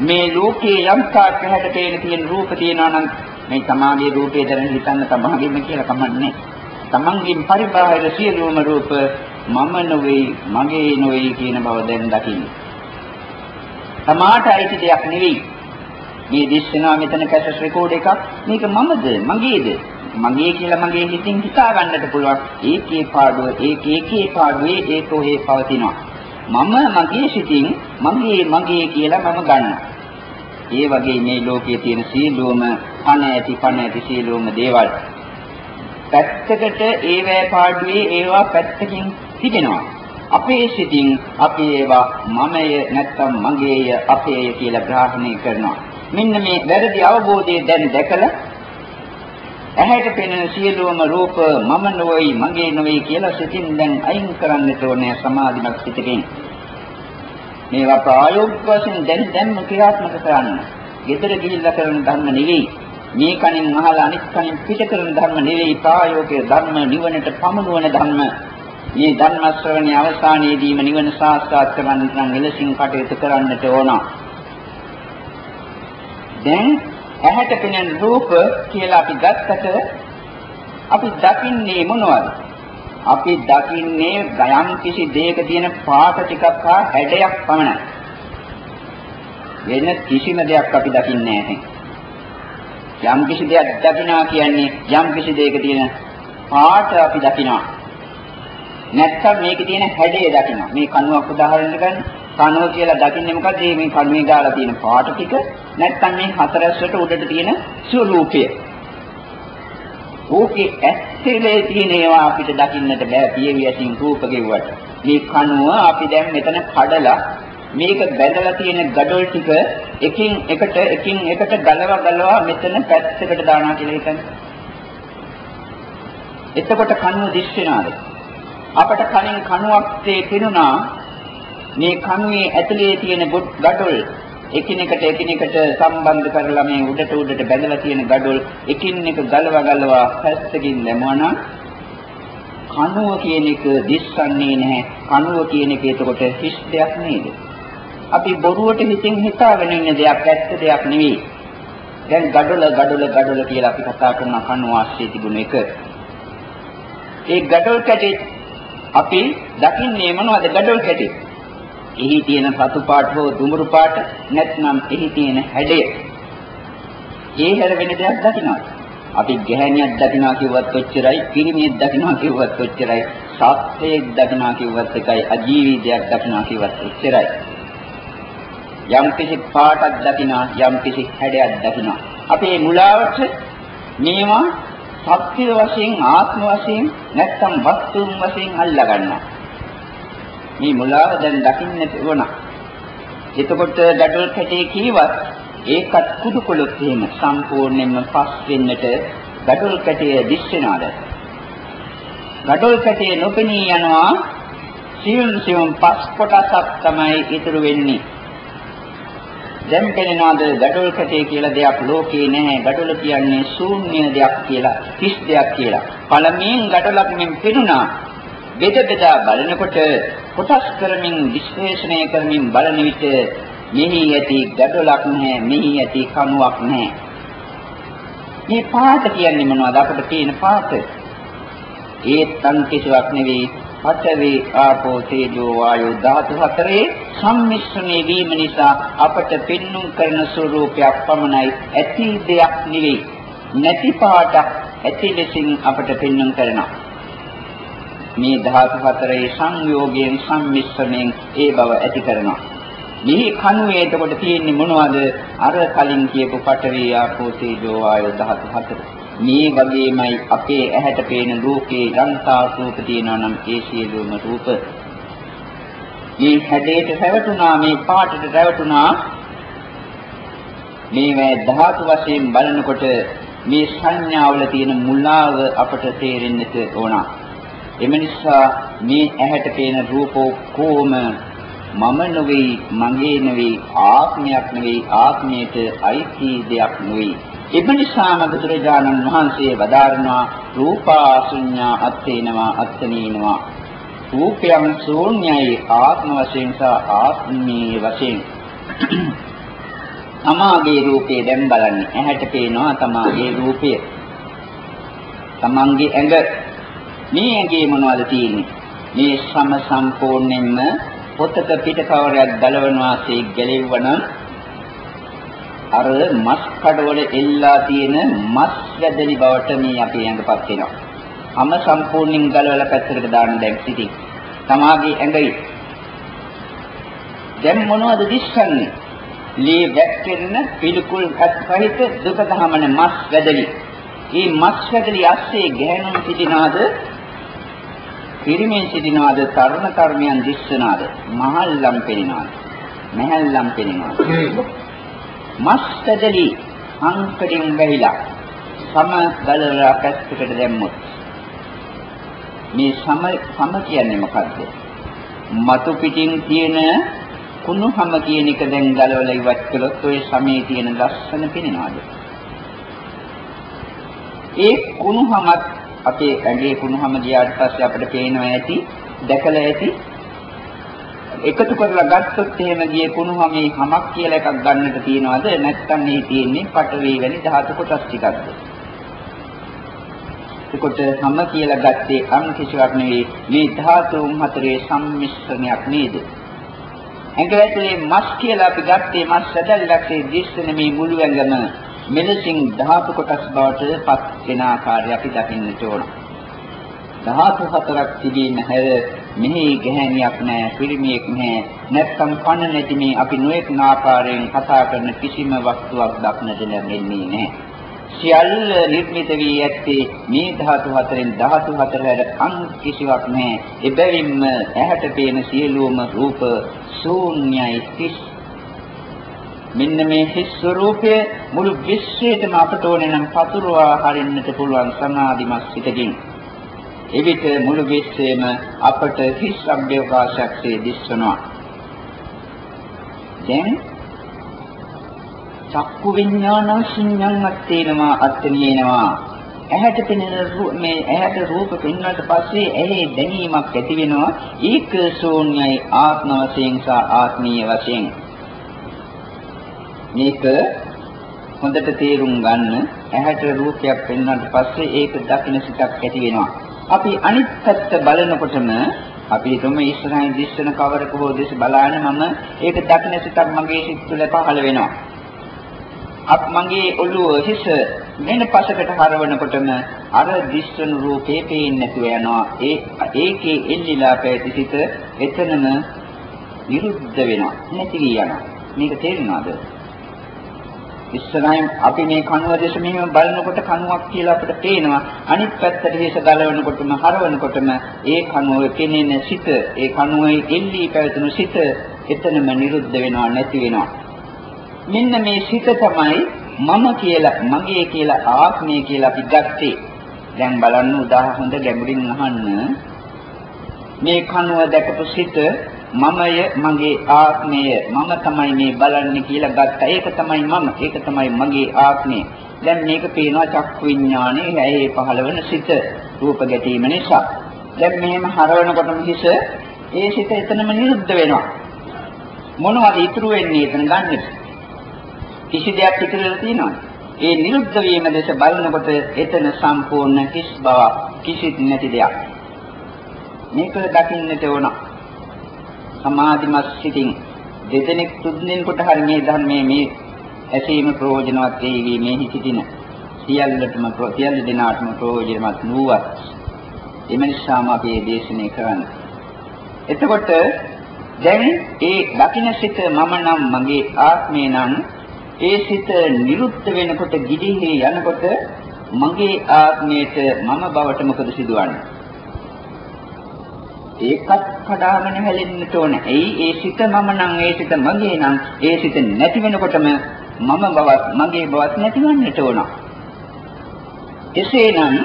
මේ ලෝකේ යම්තා කැහැට පේන තියෙන රූප තියනවා නම් මේ තමාගේ රූපේ දැන හිතන්න තමාගේම කියලා කමන්නේ තමන්ගෙන් පරිබාහිර සියලුම රූප මම නොවේ මගේ නොවේ කියන බව දැන් දකින්න තමාට අයිති දෙයක් නෙවෙයි. මේ දිස්සනවා මෙතන කැසට් රෙකෝඩ් එකක්. මේක මමද? මගේද? මගේ කියලා මගේ හිතින් හිතා ගන්නට පුළුවන්. ඒකේ පාඩුව, ඒක ඒකේ පාඩුවේ ඒක ඔහේ පවතිනවා. මම මගේ සිතින් මගේ මගේ කියලා මම ගන්නවා. ඒ වගේ මේ ලෝකයේ තියෙන සීලෝම පණ ඇති පණ ඇති සීලෝම දේවල් පැත්තකට ඒවැ පාඩුවේ ඒවා පැත්තකින් තිබෙනවා. අපේ සිතින් අපි ඒවා මමය නැත්තම් මගේය අපේය කියලා ග්‍රහණය කරනවා. මෙන්න මේ වැරදි අවබෝධය දැන් දැකලා ඇහැට පෙනෙන සියලුම රූප මම නොවේ මගේ නොවේ කියලා සිතින් දැන් අයින් කරන්නට ඕනේ සමාධිමත් සිතකින්. මේවා ප්‍රායෝගික වශයෙන් දැන් දැන්ම ක්‍රියාත්මක කරන්න. gedara ගිහිල්ලා කරන ධර්ම නෙවෙයි. මේ කණින් අහලා අනිත් කණින් පිට කරන ධර්ම නෙවෙයි ප්‍රායෝගික ධර්ම නිවනට පමුණුවන ධර්ම. මේ ධර්ම ශ්‍රවණයේ අවසානයේදීම නිවන සාක්ෂාත් කරගන්න නම් එලෙසින් කටයුතු කරන්නට ඕන. දැන් ඇහැට පෙනෙන රූප කියලා අපි ගත්තට අපි දකින්නේ මොනවද? අපි දකින්නේ ගයම් කිසි දෙයක තියෙන පාට ටිකක් හා හැඩයක් පමණයි. වෙන කිසිම දෙයක් අපි දකින්නේ නැහැ. යම් කිසි දෙයක් දකිනවා කියන්නේ යම් කිසි දෙයක තියෙන පාට අපි දකිනවා. නැත්තම් මේකේ තියෙන හැඩය දකිනවා. මේ කණුවක් උදාහරණයක් ගන්න. කණුව කියලා දකින්නේ මොකද? මේ කණුවේ ගාලා තියෙන පාට ටික නැත්තම් මේ හතරැස්සට උඩට තියෙන ස්වરૂපය. ඕකේ ඇත්තේ තියෙන ඒවා අපිට දකින්නට බෑ පියවි ඇසින් රූප ගෙව්වට. මේ කණුව අපි දැන් මෙතන කඩලා මේක බැඳලා තියෙන gadol ටික එකින් එකට එකින් එකට ගලවා ගලවා මෙතන පැත්තකට දානවා කියලා හිතන්න. එතකොට කණුව දිස් වෙනවාද? අපට කලින් කණුවක් තේරුණා මේ කණුවේ ඇතුලේ තියෙන ගඩොල් එකිනෙකට එකිනෙකට සම්බන්ධ කරලා මේ උඩට උඩට බැඳලා තියෙන gadol එකින් එක ගලව ගලවා පැත්තකින් දැමුවනම් කණුව කියන එක දිස්සන්නේ නැහැ. කණුව කියන එක එතකොට හිස් දෙයක් නේද? අපි බොරුවට හිතින් හිතාගෙන ඉන්න දෙයක් ඇත්ත දෙයක් නෙවෙයි. දැන් gadol gadol gadol කියලා අපි කතා කරන කණුව ආශ්‍රය තිබුණ එක. ඒ gadol කැටේ අපි දකින්නේ මොනවද gadol කැටේ? එහි තියෙන සතු පාට හෝ දුමුරු පාට නැත්නම් එහි තියෙන හැඩය. ඒ හැර වෙන දෙයක් දකින්නවා. අපි ගැහණියක් දකින්නවා කිව්වත් ඔච්චරයි, පිරිමියෙක් දකින්නවා කිව්වත් ඔච්චරයි, සත්‍යයක් දකින්නවා කිව්වත් එකයි, අජීවී දෙයක් දකින්නවා කිව්වත් ඔච්චරයි. යම් කිසි පාටක් දකින්නවා, යම් කිසි හැඩයක් දකින්නවා. අපේ මුලාවට මේවා සත්‍ය වශයෙන් ආත්ම වශයෙන් නැත්නම් වස්තුන් වශයෙන් අල්ලා ගන්නවා. මේ මුලාව දැන් දකින්නට ඕන. එතකොට gadol කැටේ කීවත් ඒකත් කුඩු කොළොත් එහෙම සම්පූර්ණයෙන්ම පස් වෙන්නට gadol කැටේ දිස් වෙනවාද? gadol කැටේ නොපෙනී යනවා සියුම් සියුම් පස් කොටසක් තමයි ඉතුරු වෙන්නේ. දැන් පෙනෙනවාද gadol කැටේ කියලා දෙයක් ලෝකේ නැහැ. gadol කියන්නේ ශූන්‍ය දෙයක් කියලා, කිස් දෙයක් කියලා. පළමුවෙන් gadolක් මෙන් පෙනුණා. බෙද බෙදා බලනකොට කොටස් කරමින් විශ්ලේෂණය කරමින් බලන විට මෙහි ඇති gadolක් නැහැ මෙහි ඇති කණුවක් නැහැ මේ පාට කියන්නේ මොනවද අපිට තියෙන පාට ඒ තන් කිසිවක් නෙවෙයි පඨවි ආපෝ තේජෝ වායෝ ධාතු හතරේ සම්මිශ්‍රණය වීම නිසා අපට පින්නුම් කරන ස්වરૂපයක් පමණයි ඇති දෙයක් නෙවෙයි. නැති පාටක් ඇති ලෙසින් අපට පින්නුම් කරනවා. මේ ධාතු හතරේ සංයෝගයෙන් සම්මිශ්‍රණයෙන් ඒ බව ඇති කරනවා. මේ කණුවේ එතකොට තියෙන්නේ මොනවද? අර කලින් කියපු පඨවි ආපෝ තේජෝ වායෝ ධාතු හතරේ. මේ වගේමයි අපේ ඇහැට පේන ලෝකේ යන්තා රූප තියෙනවා නම් ඒ සියලුම රූප. මේ හැඩයට රැවටුණා මේ පාටට රැවටුණා. මේ ධාතු වශයෙන් බලනකොට මේ සංඥාවල තියෙන මුලාව අපට තේරෙන්නට ඕන. එම නිසා මේ ඇහැට පේන රූප කොම මම නෙවෙයි මගේ නෙවෙයි ආත්මයක් නෙවෙයි ආත්මයට අයිති දෙයක් නෙවෙයි එම නිසාම බුදුරජාණන් වහන්සේ වදාරනවා රූපාසුඤ්ඤා අත්තේනවා අත්තනීනවා. රූපයන් ශූන්‍යයි ආත්ම වශයෙන් සහ ආත්මී වශයෙන්. තමාගේ රූපේ දැන් බලන්නේ. ඇහැට පේනවා තමාගේ රූපය. තමන්ගේ ඇඟ. මේ ඇඟේ මොනවද තියෙන්නේ? මේ සම සම්පූර්ණයෙන්ම පොතක පිට කවරයක් ගලවනවාසේ ගැලෙවන අර මස් කඩවල එල්ලා තියෙන මස් වැදලි බවට මේ අපේ ඇඟපත් වෙනවා. අම සම්පූර්ණයෙන් ගලවලා පැත්තකට දාන්න දැන් සිටි. තමාගේ ඇඟයි. දැන් මොනවද දිස්සන්නේ? ලී වැක්කෙන්න පිළිකුල් සහිත දුක දහමන මස් වැදලි. මේ මස් වැදලි ඇස්සේ ගැහණුන් සිටිනාද පිරිමෙන් සිටිනවාද තරුණ තරුණියන් දිස්සනාද මහල්ලම් පෙනෙනවාද මහල්ලම් පෙනෙනවාද මස්තදලි අංකඩින් වැහිලා සම ගලලා පැත්තකට දැම්මොත්. මේ සම සම කියන්නේ මොකද්ද? මතු පිටින් තියෙන කුණුහම කියන එක දැන් ගලවලා ඉවත් කළොත් ඔය සමේ තියෙන ලස්සන පෙනෙනවාද ඒ කුණුහමත් අපේ ඇඟේ කුණුහම ගියාට පස්සේ අපිට පේනවා ඇති දැකලා ඇති එකතු කරලා ගත්තොත් එහෙම ගියේ කුණුහමේ හැමක් කියලා එකක් ගන්නට තියනවාද? නැත්නම් මේ තියෙන්නේ පටවේ වැනි ධාතු කොටස් ටිකක්ද එතකොට හැම කියලා ගත්තේ අන් කිසිවක් නෙවෙයි. මේ ධාතුන් හතරේ සම්මිශ්‍රණයක් නේද? ඇඟ ඇතුලේ මස් කියලා අපි ගත්තේ මස් සැදල්ලක්සේ දිස්සන මේ මුළු ඇඟම මෙලෙසින් ධාතු කොටස් බවට පත් වෙන ආකාරය අපි දකින්නට ඕන. ධාතු හතරක් තිබීම හැර මෙහි ගැහැණියක් නැහැ, පිරිමියෙක් නැහැ. නැත්නම් කන නැති මේ අපි නොඑක ආකාරයෙන් කතා කරන කිසිම වස්තුවක් දක්නට ලැබෙන්නේ නැහැ. සියල්ල නිර්මිත වී ඇත්තේ මේ ධාතු හතරෙන් ධාතු හතර හැර අන් කිසිවක් නැහැ. එබැවින්ම ඇහැට පේන සියලුම රූප ශූන්‍යයි කිස් මෙන්න මේ හිස් ස්වરૂපය මුළු විශ්වයටම අපට ඕනේ නම් පතුරවා හරින්නට පුළුවන් සමාධිමත් සිතකින්. එවිට මුළු විශ්වයම අපට හිස් අභ්‍යවකාශයක් දිස්වනවා. දැන් චක්කු විඥාන ශුන්‍යං අත්තේනවා අත්තනියනවා ඇහැට පෙනෙන මේ ඇහැට රූප පෙන්වන්නට පස්සේ ඇහි දැනීමක් ඇති වෙනවා. ඒක ශූන්‍යයි ආත්ම වශයෙන් සහ ආත්මීය වශයෙන්. මේක හොඳට තේරුම් ගන්න ඇහැට රූපයක් පෙන්වන්නට පස්සේ ඒක දකින්න සිතක් ඇති වෙනවා. අපි අනිත් පැත්ත බලනකොටම අපි හිතමු ඉස්සරහින් දිස්සන කවරක හෝ දෙස බලාන මම ඒක දකින්න සිතක් මගේ සිත් තුළ පහළ වෙනවා. අප මගේ ඔළුව හිස වෙන පසකට හරවනකොටම අර දිස්සන රූපේ පේන්නේ නැතුව යනවා. ඒ ඒකේ එල්ලිලා පැති සිත එතනම විරුද්ධ වෙනවා. නැති යනවා. මේක තේරෙනවද? ඉස්සරහින් අපි මේ කණුව දෙස මෙහෙම බලනකොට කණුවක් කියලා අපිට පේනවා. අනිත් පැත්තට හිස ගලවනකොටම හරවනකොටම ඒ කණුවේ කෙනෙන සිත ඒ කණුවේ එල්ලී පැවතුණු සිත එතනම නිරුද්ධ වෙනවා නැති වෙනවා. මෙන්න මේ සිත තමයි මම කියලා මගේ කියලා ආත්මය කියලා අපි ගත්තේ. දැන් බලන්න උදාහරණ හොඳ ගැඹුරින් අහන්න. මේ කනුව දැකපු සිත මමය මගේ ආත්මය මම තමයි මේ බලන්නේ කියලා ගත්තා. ඒක තමයි මම. ඒක තමයි මගේ ආත්මය. දැන් මේක පේනවා චක්කු විඥානේ ඇහි පහළවන සිත රූප ගැටීම නිසා. දැන් මෙහෙම හරවනකොටම හිස ඒ සිත එතනම නිරුද්ධ වෙනවා. මොනවද ඉතුරු වෙන්නේ එතන ගන්නෙ? කිසි දෙයක් ඉතුරුලා තියෙනවද? ඒ නිරුද්ධ වීම දැස බලනකොට එතන සම්පූර්ණ කිස් බවක් කිසිත් නැති දෙයක්. මේක දකින්නට ඕන. සමාධිමත් සිටින් දෙදෙනෙක් තුන්දෙනෙකුට හරි මේ ධර්මයේ මේ ඇසීම ප්‍රයෝජනවත් වේවි මේ හිතින සියල්ලටම සියල්ල දෙනාටම ප්‍රයෝජනවත් නුවත් එම නිසාම අපි මේ දේශනේ කරන්නේ. එතකොට දැන් ඒ දකින්න සිත මම නම් මගේ ආත්මේ නම් ඒ සිත නිරුද්ධ වෙනකොට ගිලිහි යනකොට මගේ ආත්මයට මම බවට මොකද සිදුවන්නේ? ඒකත් කඩාගෙන හැලෙන්නට ඕන. එයි ඒ සිත මම නම් ඒ සිත මගේ නම් ඒ සිත නැති වෙනකොටම මම බවත් මගේ බවත් නැතිවන්නට ඕන. එසේනම්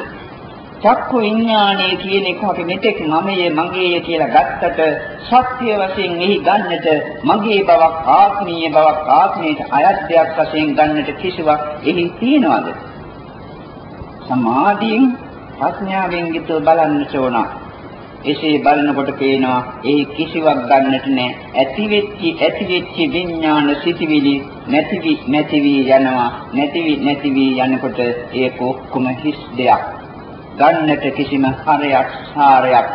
චක්කු විඥානය කියන එක අපි මෙතෙක් මමයේ මගේය කියලා ගත්තට සත්‍ය වශයෙන් එහි ගන්නට මගේ බවක් ආත්මීය බවක් ආත්මයට අයත් දෙයක් වශයෙන් ගන්නට කිසිවක් එහි තියනවාද? සමාධියෙන් ප්‍රඥාවෙන් යුතුව බලන්නට ඕන. එසේ බලනකොට පේනවා ඒ කිසිවක් ගන්නට නෑ. ඇති වෙච්චි ඇති වෙච්චි විඥාන සිටිවිලි නැතිවි නැතිවි යනවා. නැතිවි නැතිවි යනකොට ඒක ඔක්කොම හිස් දෙයක්. ගන්නට කිසිම හරයක් සාරයක්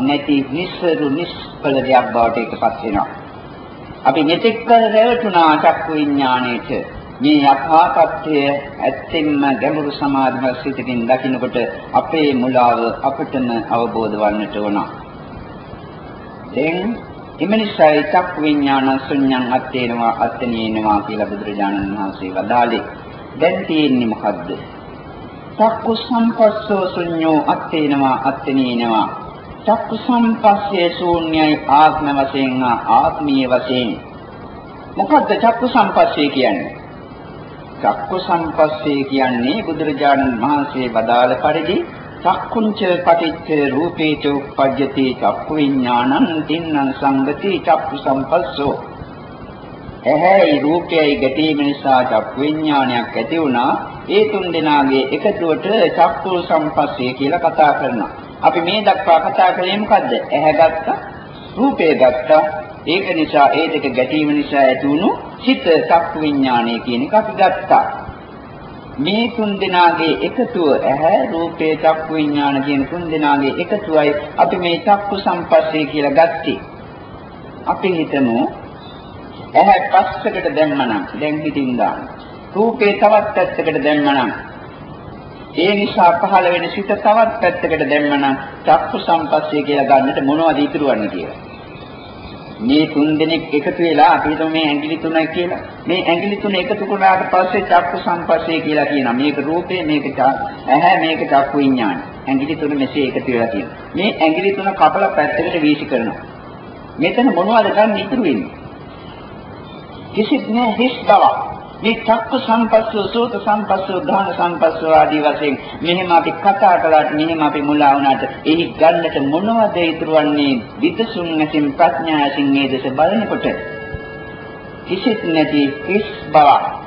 නැති නිස්සරු නිෂ්ඵල දෙයක් බවට ඒකපත් වෙනවා. අපි මෙතෙක් කල රැවටුණා චක්කු විඥාණයට. මේ යථාර්ථය ඇත්තෙන්ම ගැඹුරු සමාධිමත් සිතකින් දකිනකොට අපේ මුලාව අපටම අවබෝධ වන්නට ඕන. දැන් එමනිසයි චක් විඥාන ශුන්‍යං අත්තේනවා අත්තනීනවා කියලා බුදුරජාණන් වහන්සේ වදාළේ. දැන් තියෙන්නේ මොකද්ද? චක්කු සම්පස්සෝ ශුන්‍යෝ අත්තේනවා අත්තනීනවා. චක්කු සම්පස්සේ ශූන්‍යයි ආත්ම වශයෙන් ආත්මීය වශයෙන්. මොකද්ද චක්කු සම්පස්සේ කියන්නේ? චක්කු සංපස්සේ කියන්නේ බුදුරජාණන් වහන්සේ වදාළ පරිදි චක්කුංච පටිච්ච රූපේච උප්පජ්ජති චක්කු විඥානං තින්නං සංගති චක්කු සංපස්සෝ ඇහැයි රූපයයි ගැටීම නිසා චක්කු විඥානයක් ඇති වුණා. ඒ තුන් දෙනාගේ එකතුවට චක්කු සංපස්සේ කියලා කතා කරනවා. අපි මේ දක්වා කතා කළේ මොකද්ද? ඇහැ ගත්තා රූපය ගත්තා ඒක නිසා ඒ දෙක ගැටීම නිසා ඇති වුණු චිත්ත චක්කු විඥානය කියන එක අපි ගත්තා. මේ තුන් දෙනාගේ එකතුව ඇහැ රූපේ චක්කු විඥාන කියන තුන් දෙනාගේ එකතුවයි අපි මේ චක්කු සම්පස්සේ කියලා ගත්තේ. අපි හිතමු ඇහැ පස්සකට දැම්මනම් දැන් හිතින් දාන්න. රූපේ තවත් පැත්තකට දැම්මනම් ඒ නිසා පහළ වෙන සිත තවත් පැත්තකට දැම්මනම් චක්කු සම්පස්සේ කියලා ගන්නට මොනවද ඉතුරු වන්නේ කියලා. මේ තුන් දෙනෙක් එකතු වෙලා අපි හිතමු මේ ඇඟිලි තුනයි කියලා. මේ ඇඟිලි තුන එකතු කරාට පස්සේ චක්කු සංපස්සේ කියලා කියනවා. මේක රූපේ, මේක ඇහැ, මේක චක්කු විඥාන. ඇඟිලි තුන මෙසේ එකතු වෙලා තියෙනවා. මේ ඇඟිලි තුන කපලා පැත්තකට වීසි කරනවා. මෙතන මොනවද ගන්න ඉතුරු වෙන්නේ? කිසිත් නෑ හිස් බවක්. මේ චක්ක සම්පස්සෝ සෝත සම්පස්සෝ ධාන සම්පස්සෝ ආදී වශයෙන් මෙහෙම අපි කතා කළාට මෙහෙම අපි මුලා වුණාට එහි ගන්නට මොනවද ඉතුරු වන්නේ? විදසුන් නැසින් ප්‍රඥාසින් මේ දෙස බලනකොට. කිසිත් නැති කිස් බවක්.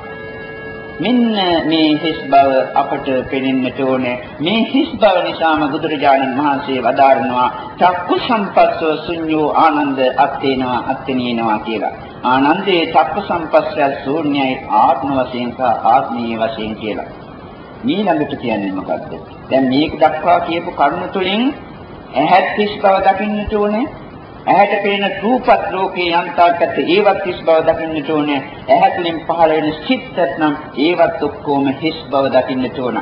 මෙන්න මේ හිස් බව අපට පෙනෙන්නට ඕනේ මේ හිස් බව නිසාම බුදුරජාණන් වහන්සේ වදාරනවා චක්කු සම්පස්සෝ ශුන්‍යෝ ආනන්ද අත්තේනවා අත්තේනිනවා කියලා ආනන්දේ චක්ක සම්පස්සය ශූන්‍යයි ආත්ම වශයෙන් සහ ආත්මීය වශයෙන් කියලා. ඊළඟට කියන්නේ මොකද්ද? දැන් මේක දක්වා කියපු කරුණ තුළින් ඇහත් කිස් බව දකින්නට ඕනේ. ඇහැට පේන රූපත් ලෝකේ යන්තාකට ඒවත් හිස් බව දකින්නට ඕනේ. ඇහැ තුළින් පහළ වෙන සිත්ත් නම් ඒවත් ඔක්කොම හිස් බව දකින්නට ඕන.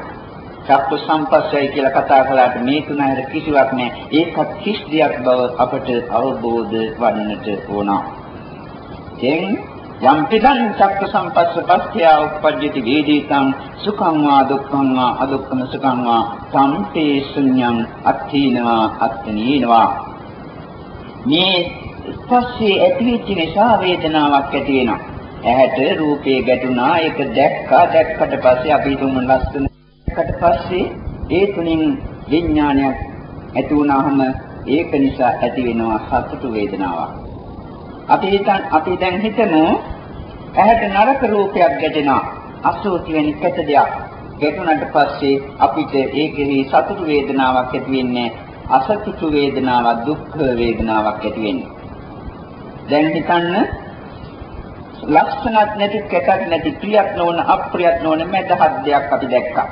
චක්ක සම්පස්සය කියලා කතා කළාට මේ තුන හැර කිසිවක් නැහැ. ඒකත් හිස් දෙයක් බව අපට අවබෝධ වන්නට ඕන. එන් යම් පිටං චක්ක සම්පස්ස පස්ත්‍ය උප්පජ්ජති වේදිතං සුඛං වා දුක්ඛං වා අදුක්ඛම සුඛං වා සම්පේ ශුඤ්ඤං අත්ථීනවා අත්ථනීනවා මේ ස්පර්ශයේ ඇතිවෙච්ච නිසා වේදනාවක් ඇති වෙනවා. ඇහැට රූපේ ගැටුණා ඒක දැක්කා. දැක්කට පස්සේ අපි තුමු ලස්සන දැක්කට පස්සේ ඒ තුලින් විඥානයක් ඇති වුණාම ඒක නිසා ඇති වෙනවා සතුටු වේදනාවක්. අපි හිතන් අපි දැන් හිතමු ඇහැට නරක රූපයක් ගැටෙනවා. අසෝති වෙන කැත දෙයක් ගැටුණාට පස්සේ අපිට ඒකෙහි සතුටු වේදනාවක් ඇති වෙන්නේ අසතුටු වේදනාවක් දුක්ඛ වේදනාවක් ඇති වෙන්නේ. දැන් හිතන්න ලක්ෂණත් නැති කැතක් නැති ප්‍රියක් නොවන අප්‍රියක් නොවන මැදහත් දෙයක් අපි දැක්කා.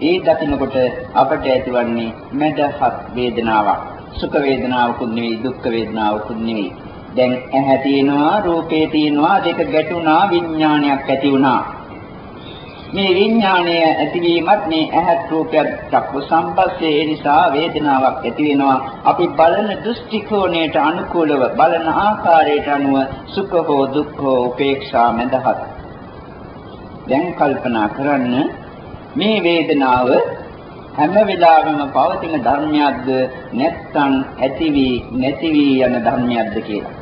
ඒ දකින්නකොට අපට ඇතිවන්නේ මැදහත් වේදනාවක්. සුඛ වේදනාවකුත් නෙවෙයි දුක්ඛ වේදනාවකුත් නෙවෙයි. දැන් ඇහැ තියෙනවා රූපේ තියෙනවා දෙක ගැටුණා විඥානයක් ඇති වුණා. මේ විඥානය ඇතිවීමත් මේ ඇහත් රූපයක් චක්ක සම්පස්සේ ඒ නිසා වේදනාවක් ඇති වෙනවා. අපි බලන දෘෂ්ටි කෝණයට අනුකූලව බලන ආකාරයට අනුව සුඛ හෝ දුක්ඛ හෝ උපේක්ෂා මඳහත් දැන් කල්පනා කරන්න මේ වේදනාව හැම වෙලාවෙම පවතින ධර්මයක්ද නැත්නම් ඇතිවි නැතිවි යන ධර්මයක්ද කියලා.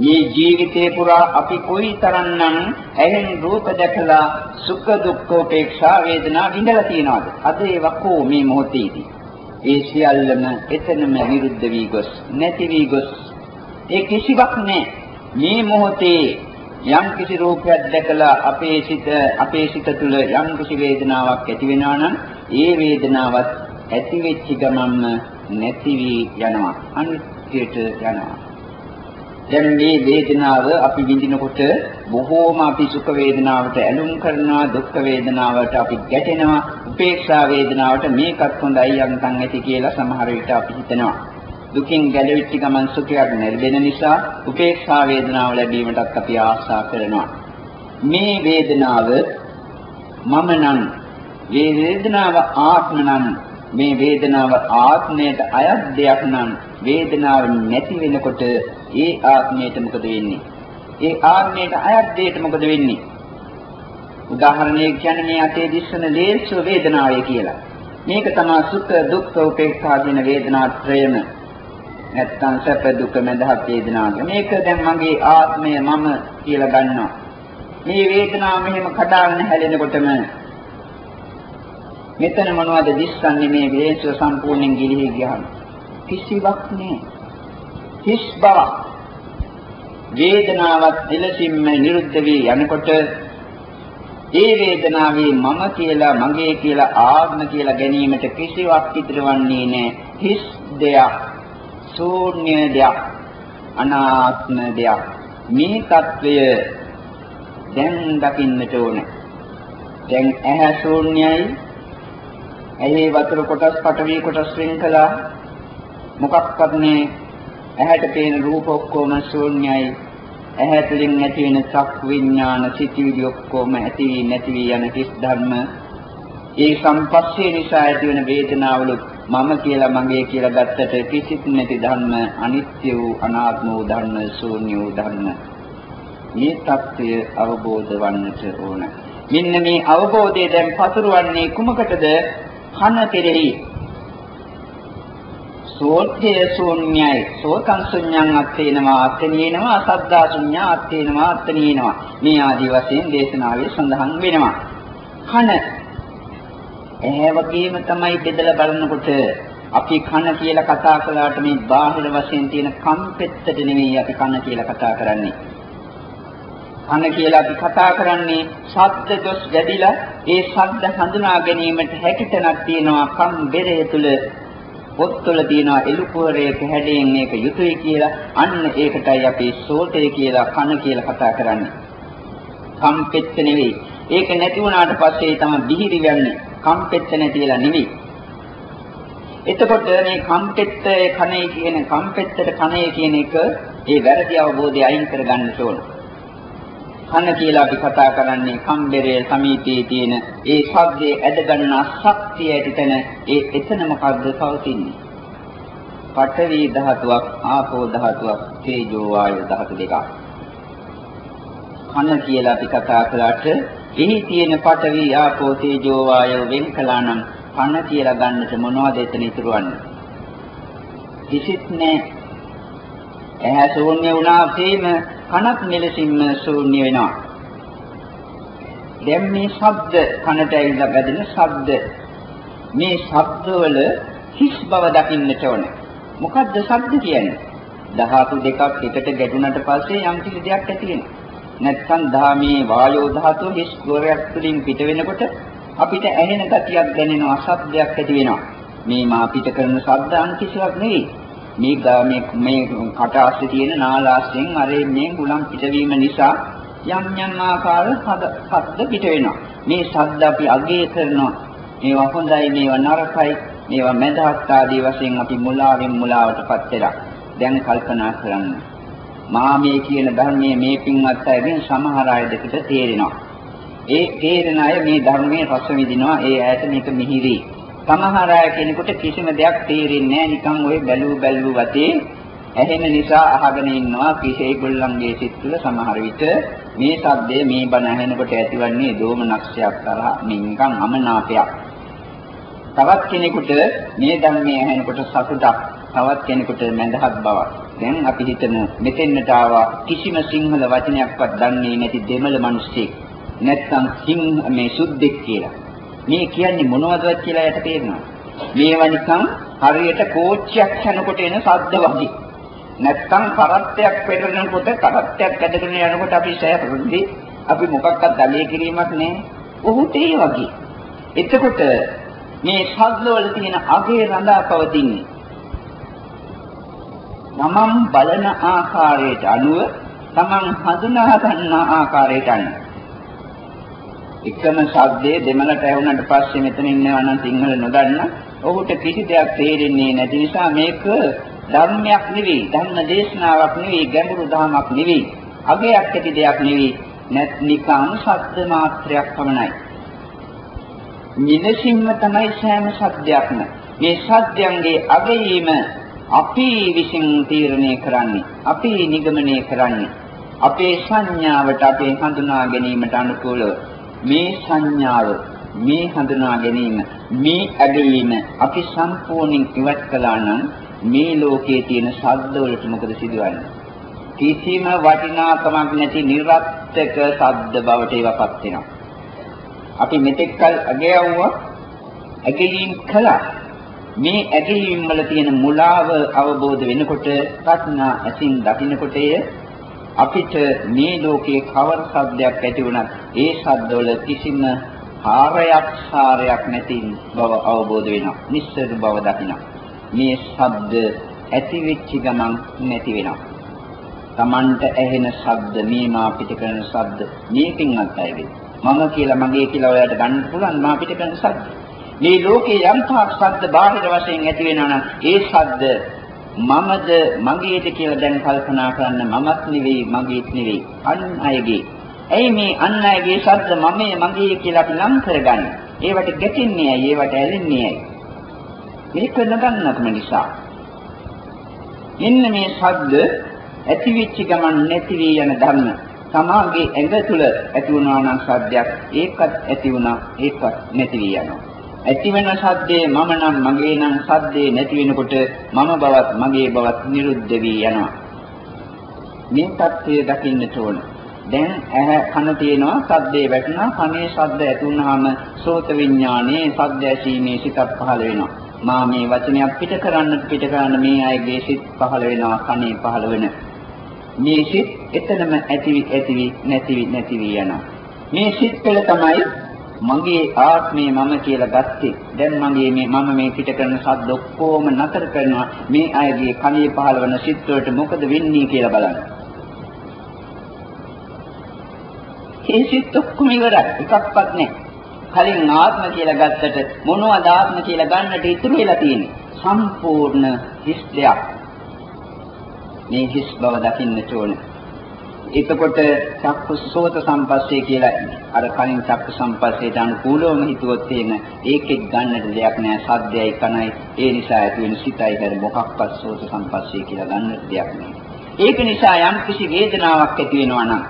මේ ජීවිතේ පුරා අපි කොයිතරම්නම් ඇහෙන් රූප දැකලා සුඛ දුක්ඛ උපේක්ෂා වේදනා විඳලා තියනවාද? අද ඒ වකෝ මේ මොහොතේදී. ඒ සියල්ලම එතනම විරුද්ධ වී ගොස් නැති වී ගොස් ඒ කිසිවක් නැහැ. මේ මොහොතේ යම් කිසි රූපයක් දැකලා අපේ සිත අපේ සිත තුළ යම් කිසි වේදනාවක් ඇති වෙනවා නම් ඒ වේදනාවත් ඇති වෙච්ච ගමන්ම නැති වී යනවා අනිත්‍යයට යනවා දැන් මේ වේදනාව අපි විඳිනකොට බොහෝම අපි සුඛ වේදනාවට ඇලුම් කරනවා දුක්ඛ වේදනාවට අපි ගැටෙනවා උපේක්ෂා වේදනාවට මේකත් හොඳයි යන්තම් ඇති කියලා සමහර විට අපි හිතනවා. දුකින් ගැලවිච්ච ගමන් සුඛයක් ලැබෙන නිසා උපේක්ෂා වේදනාව ලැබීමටත් අපි ආශා කරනවා. මේ වේදනාව මම නම් මේ වේදනාව ආත්ම නම් මේ වේදනාව ආත්මයට අයත් දෙයක් නම් වේදනාව නැති වෙනකොට ඒ ආත්මයට මොකද වෙන්නේ? ඒ ආත්මයට අයත් දෙයට මොකද වෙන්නේ? උදාහරණයක් කියන්නේ මේ අතේ දිස්සන ලේස්ව වේදනාවයි කියලා. මේක තමයි සුඛ දුක්ඛ උපේක්ඛා කියන වේදනා ත්‍රයම. නැත්තම් සැප දුක මඳහත් වේදනාව. මේක දැන් මගේ ආත්මය මම කියලා ගන්නවා. මේ වේදනාව මෙහෙම කඩාගෙන හැලෙනකොටම මෙතන මොනවද දිස්සන්නේ මේ වේසව සම්පූර්ණයෙන් ගිලිහි ගියාම? කිසිවක් නෑ. හිස් බව වේදනාවත් එලෙසින්ම නිරුද්ධ වී යනකොට ඒ වේදනාවේ මම කියලා මගේ කියලා ආත්ම කියලා ගැනීමට කිසිවක් ඉතිරවන්නේ නැහැ හිස් දෙයක්. ශූන්‍ය දෙයක්. අනාත්ම දෙයක්. මේ తත්වය දැන් දකින්නට ඕනේ. දැන් ඇහැ ශූන්‍යයි ඇහි වතුර කොටස් පටවි කොටස් වෙන් කළා? මොකක්වත් නෑ. ඇහැට පේන රූප ඔක්කොම ශූන්‍යයි. ඇහැ තුළින් ඇති වෙන චක් විඥාන සිතිවිලි ඔක්කොම ඇති වී නැති වී යන කිස් ධර්ම. ඒ සම්පස්සේ නිසා ඇති වෙන වේදනාවලු මම කියලා මගේ කියලා ගත්තට කිසිත් නැති ධර්ම අනිත්‍ය වූ අනාත්ම වූ ධර්ම ශූන්‍ය වූ ධර්ම. මේ தත්ත්වය අවබෝධ වන්නට ඕන. මෙන්න මේ අවබෝධය දැන් පතුරවන්නේ කුමකටද? කන කෙරෙහි සෝත්‍ය ශූන්‍යයි සෝතං ශුඤ්ඤං අත්තේනවා අත්තේනවා සද්දා ශුඤ්ඤා අත්තේනවා අත්තේනවා මේ ආදී වශයෙන් දේශනාවේ සඳහන් වෙනවා. කන. එහැ වගේම තමයි බෙදලා බලනකොට අපි කන කියලා කතා කළාට මේ බාහිර වශයෙන් තියෙන කම්පෙත්තට නෙවෙයි අපි කන කියලා කතා කරන්නේ. කන කියලා අපි කතා කරන්නේ ශබ්ද දොස් වැඩිලා ඒ ශබ්ද හඳුනා ගැනීමට හැකියතනක් තියෙනවා කම් බෙරේ තුල පොත්වල තියෙනවා එළුකුවරයක හැඩයෙන් මේක යුතුය කියලා අන්න ඒකටයි අපි සෝතේ කියලා කන කියලා කතා කරන්නේ. කම්පෙත්ත නෙවෙයි. ඒක නැති වුණාට පස්සේ තමයි බිහිරි වෙන්නේ. කම්පෙත්ත නැතිලා නෙවෙයි. එතකොට මේ කම්පෙත්ත කනේ කියන කම්පෙත්තට කනේ කියන එක ඒ වැරදි අවබෝධය අයින් කරගන්න ඕනේ. කන කියලා අපි කතා කරන්නේ කම්බරයේ සමීපයේ තියෙන ඒ ශබ්දයේ ඇදගන්න ශක්තිය ඇතිතන ඒ එතන මොකද්ද පවතින්නේ? පඨවි ධාතුවක්, ආපෝ ධාතුවක්, තේජෝ වායු ධාතු දෙකක්. කන කියලා අපි කතා කළාට එහි තියෙන පඨවි, ආපෝ, තේජෝ වායු වෙන් කළා නම් කන කියලා ගන්නට මොනවද එතන ඉතුරුවන්නේ? කිසිත් නෑ. ඇහැ ශූන්‍ය වුණා තේම කනත් මෙලෙසින්ම ශූන්‍ය වෙනවා. දැන් මේ ශබ්ද කනට ඇවිල්ලා ගැදෙන ශබ්ද මේ ශබ්දවල හිස් බව දකින්නට ඕනේ. මොකද්ද ශබ්ද කියන්නේ? ධාතු දෙකක් එකට ගැටුණට පස්සේ යම් කිසි දෙයක් ඇති වෙනවා. නැත්නම් ධාමී වායෝ ධාතුව හිස් ගෝරයක් තුලින් පිට වෙනකොට අපිට ඇහෙන ගතියක් දැනෙනවා, ශබ්දයක් ඇති වෙනවා. මේ මා පිට කරන ශබ්ද අන් කිසිවක් නෙවෙයි. මේ මේ මේ කට ASCII තියෙන නාලාස්යෙන් අර මේ ගුලම් පිටවීම නිසා යම් යම් ආකාර ශබ්ද පිට වෙනවා. මේ ශබ්ද අපි අගය කරනවා. මේවා හොඳයි, මේවා නරකයි, මේවා මැදහත් ආදී වශයෙන් අපි මුලාවෙන් මුලාවටපත් වෙලා. දැන් කල්පනා කරන්න. මා මේ කියන ධර්මයේ මේ පින්වත් අයගෙන් සමහර අය දෙකට තේරෙනවා. ඒ තේරෙන අය මේ ධර්මයේ රස විඳිනවා. ඒ ඇයට මේක මිහිරි. සමහර අය කෙනෙකුට කිසිම දෙයක් තේරෙන්නේ නැහැ. නිකන් ওই බැලූ බැලූ වතේ ඇහෙන නිසා අහගෙන ඉන්නවා කිසේ ගොල්ලන්ගේ සිත් තුළ සමහර විට මේ ශබ්දය මේ බණ ඇහෙනකොට ඇතිවන්නේ දෝමනක්ෂයක් තරහ නිකන් අමනාපයක්. තවත් කෙනෙකුට මේ ධර්මයේ ඇහෙනකොට සතුටක් තවත් කෙනෙකුට මඳහත් බවක්. දැන් අපි හිතමු මෙතෙන්නට ආවා කිසිම සිංහල වචනයක්වත් දන්නේ නැති දෙමළ මිනිස්සෙක්. නැත්නම් සිංහ මේ සුද්දෙක් කියලා. මේ කියන්නේ මොනවද කියලා යට තේරෙනවා. මේවා නිකන් හරියට කෝච්චියක් යනකොට එන ශබ්ද වගේ. නැත්තම් කරත්තයක් පෙරලනකොට කරත්තයක් ඇදගෙන යනකොට අපි සෑහරුද්දී අපි මොකක්වත් දලේ කිරීමක් නැහැ. ඔහුට ඒ වගේ. එතකොට මේ ශබ්ද වල තියෙන අගේ රඳා පවතින්නේ. තමන් බලන ආකාරයට අනුව තමන් හඳුනා ගන්න ආකාරයට අනුව එකම ශබ්දයේ දෙමළට ඇහුනට පස්සේ මෙතන ඉන්නවා නම් සිංහල නොදන්න. ඔහුට කිසි දෙයක් තේරෙන්නේ නැති නිසා මේක ධර්මයක් නෙවෙයි ධර්ම දේශනාවක් නෙවෙයි ගැඹුරු ධර්මයක් නෙවෙයි. අගයක් ඇති දෙයක් නෙවෙයි. නැත් නිකම් ශබ්ද මාත්‍රයක් පමණයි. නිලසින්ම තමයි සෑම ශබ්දයක්ම. මේ ශබ්දයන්ගේ අගයීම අපි විසින් තීරණය කරන්නේ අපි නිගමනය කරන්නේ. අපේ සංඥාවට අපේ හඳුනා ගැනීමට අනුකූලව. මේ සංඥාව මේ හඳුනා ගැනීම මේ ඇදීම අපි සම්පූර්ණයෙන් ඉවත් කළා නම් මේ ලෝකයේ තියෙන ශබ්ද වලට මොකද සිදුවන්නේ? කිසිම වටිනාකමක් නැති නිර්වත්තක ශබ්ද බවට ඒවාපත් වෙනවා. අපි මෙතෙක් කල අගයවුවා ඇගීම් කළා. මේ ඇගීම් වල තියෙන මුලාව අවබෝධ වෙනකොට ප්‍රඥා ඇසින් දකින්නකොට අපිට මේ ලෝකයේ කවර සද්දයක් ඇති වුණත් ඒ සද්දවල කිසිම හාරයක් සාරයක් නැති බව අවබෝධ වෙනවා. නිස්සාර බව දකිනවා. මේ ශබ්ද ඇති වෙච්ච ගමන් නැති වෙනවා. Tamanට ඇහෙන ශබ්ද මේ මා පිට කරන ශබ්ද මේකින්වත් ඇයිද? මම කියලා මගේ කියලා ඔයාලට ගන්න පුළුවන් මා පිට කරන ශබ්ද. මේ ලෝකේ යම් තාක් ශබ්ද බාහිර වශයෙන් ඇති වෙනවා නම් ඒ ශබ්ද මමද මගේද කියලා දැන් කල්පනා කරන්න මමත් නෙවෙයි මගේත් නෙවෙයි අන් අයගේ. ඇයි මේ අන් අයගේ ශබ්ද මමයේ මගේ කියලා අපි නම් කරගන්නේ? ඒවට ගැටෙන්නේ ඇයි? ඒවට ඇලෙන්නේ ඇයි? මේක නගන්නකම නිසා. එන්න මේ ශබ්ද ඇති වෙච්ච ගමන් නැති වී යන ධර්ම සමාගයේ ඇඟ තුල ඇති වුණා නම් සද්දයක් ඒකත් ඇති වුණා ඒකත් නැති වී යනවා ඇති වෙන සද්දේ මම නම් මගේ නම් සද්දේ නැති වෙනකොට මම බවත් මගේ බවත් නිරුද්ධ වී යනවා. මේ தත්ත්වය දකින්නට ඕන. දැන් ඇහැ කන තියෙනවා සද්දේ වැටුණා කනේ ශබ්ද ඇති වුනහම සෝත විඥානයේ ශබ්ද ඇසීමේ සිතක් පහළ වෙනවා. මා මේ වචනයක් පිට කරන්න පිට කරන්න මේ අයගේ සිත් පහළ වෙනවා කනේ පහළ වෙන. මේ සිත් එතනම ඇතිවි ඇතිවි නැතිවි නැතිවි යනවා. මේ සිත් පෙළ තමයි මගේ ආත්මය මම කියලා ගත්තේ. දැන් මගේ මේ මම මේ පිට කරන ශබ්ද ඔක්කොම නතර කරනවා. මේ අයගේ කනේ පහළ වෙන සිත් වලට මොකද වෙන්නේ කියලා බලන්න. ඒ සිත් ඔක්කොම ඉවරයි. එකක්වත් නැහැ. කලින් ආත්ම කියලා ගත්තට මොනවද ආත්ම කියලා ගන්නට ඉතුරු වෙලා තියෙන්නේ? සම්පූර්ණ හිස් දෙයක්. මේ හිස් බව දකින්නට ඕන. එතකොට චක්කු සෝත සම්පස්සේ කියලා අර කලින් චක්කු සම්පස්සේට අනුකූලවම හිතුවොත් එහෙම ඒකෙත් ගන්නට දෙයක් නෑ සද්දයයි කනයි ඒ නිසා ඇති වෙන සිතයි හැර මොකක්වත් සෝත සම්පස්සේ කියලා ගන්නට දෙයක් නෑ. ඒක නිසා යම් කිසි වේදනාවක් ඇති වෙනවා නම්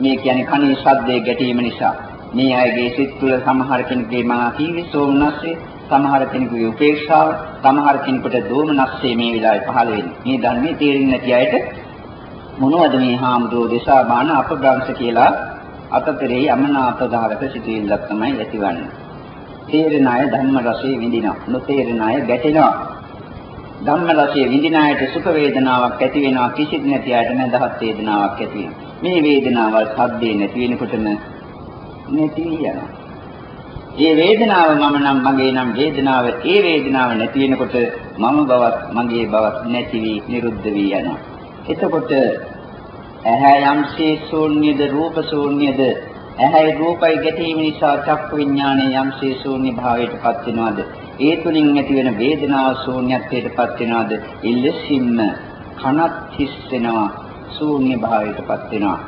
මේ කියන්නේ කනේ ශබ්දයේ ගැටීම නිසා මේ අයගේ සිත් තුළ සමහර කෙනෙකුගේ මා කීවි සෝමනස්සේ සමහර කෙනෙකුගේ උපේක්ෂාව සමහර කෙනෙකුට දෝමනස්සේ මේ වෙලාවේ පහළ වෙන්නේ. මේ ධර්මයේ තේරෙන්නේ නැති අයට මොනවද මේ හාමුදුරුවෝ දේශා බාන අපග්‍රංශ කියලා අතතරේ යමනාප ධාරක සිටිල්ලක් තමයි ඇතිවන්නේ. තේරෙන අය ධම්ම රසයේ විඳිනවා. නොතේරෙන අය ගැටෙනවා. ධම්ම රසයේ විඳින අයට සුඛ වේදනාවක් ඇති වෙනවා කිසිත් නැති අයට නැදහත් වේදනාවක් ඇති වෙනවා. මේ වේදනාවල් සද්දේ නැති වෙනකොටම නැති යනවා. ඒ වේදනාව මම නම් මගේ නම් වේදනාව ඒ වේදනාව නැති වෙනකොට මම බවත් මගේ බවත් නැති වී නිරුද්ධ වී යනවා. එතකොට ඇහැ යම්සේ ශූන්‍යද රූප ශූන්‍යද ඇහැයි රූපයි ගැටීම නිසා චක්ක විඥානයේ යම්සේ ශූන්‍ය භාවයටපත් වෙනවද? ඒ තුලින් ඇති වෙන වේදනාව ශූන්‍යත්වයටපත් වෙනවද? ඉල්ලසින්ම කනත් හිස් වෙනවා ශූන්‍ය භාවයටපත් වෙනවා.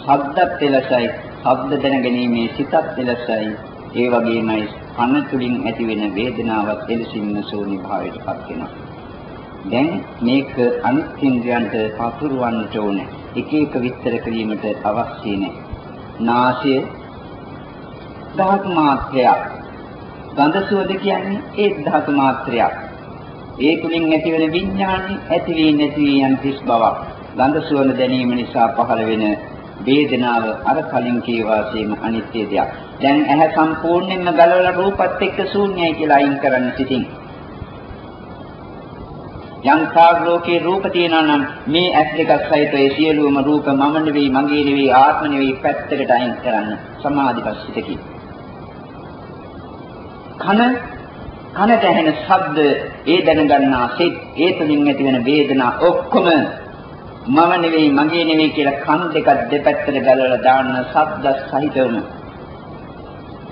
ශබ්දත් එලසයි ශබ්ද දැනගැනීමේ සිතත් එලසයි. ඒ වගේමයි කන තුලින් ඇතිවෙන වේදනාවත් එලසින්ම ශූන්‍ය භාවයටපත් වෙනවා. දැන් මේක අනිත් ඉන්ද්‍රයන්ට පතුරවන්නට ඕනේ. එක එක විස්තර කිරීමට අවශ්‍ය නැහැ. නාසය ධාතු මාත්‍රයක්. ගන්ධ සුවඳ කියන්නේ ඒ ධාතු මාත්‍රයක්. ඒ තුලින් ඇතිවෙන විඥානි ඇති වී නැති වී යන තිස් බවක්. ගන්ධ සුවඳ දැනීම නිසා පහළ වෙන වේදනාව අර කලින් කී වාසීම අනිත්‍ය දෙයක්. දැන් ඇහැ සම්පූර්ණයෙන්ම ගලවලා රූපත් එක්ක ශූන්‍යයි කියලා අයින් කරන්න සිටින්. යම් කාර්ලෝකේ රූප තියෙනවා නම් මේ ඇස් දෙකක් සහිත ඒ සියලුම රූප මම නෙවෙයි මගේ නෙවෙයි ආත්ම නෙවෙයි පැත්තකට අයින් කරන්න සමාධිපස්සිතකි. කන කනට ඇහෙන ශබ්ද ඒ දැනගන්නා සිත් ඒ තුලින් ඇතිවන වේදනා ඔක්කොම මම නෙවෙයි මගේ නෙවෙයි කියලා කන් දෙකක් දෙපැත්තට ගලවලා දාන්න ශබ්ද සහිතවම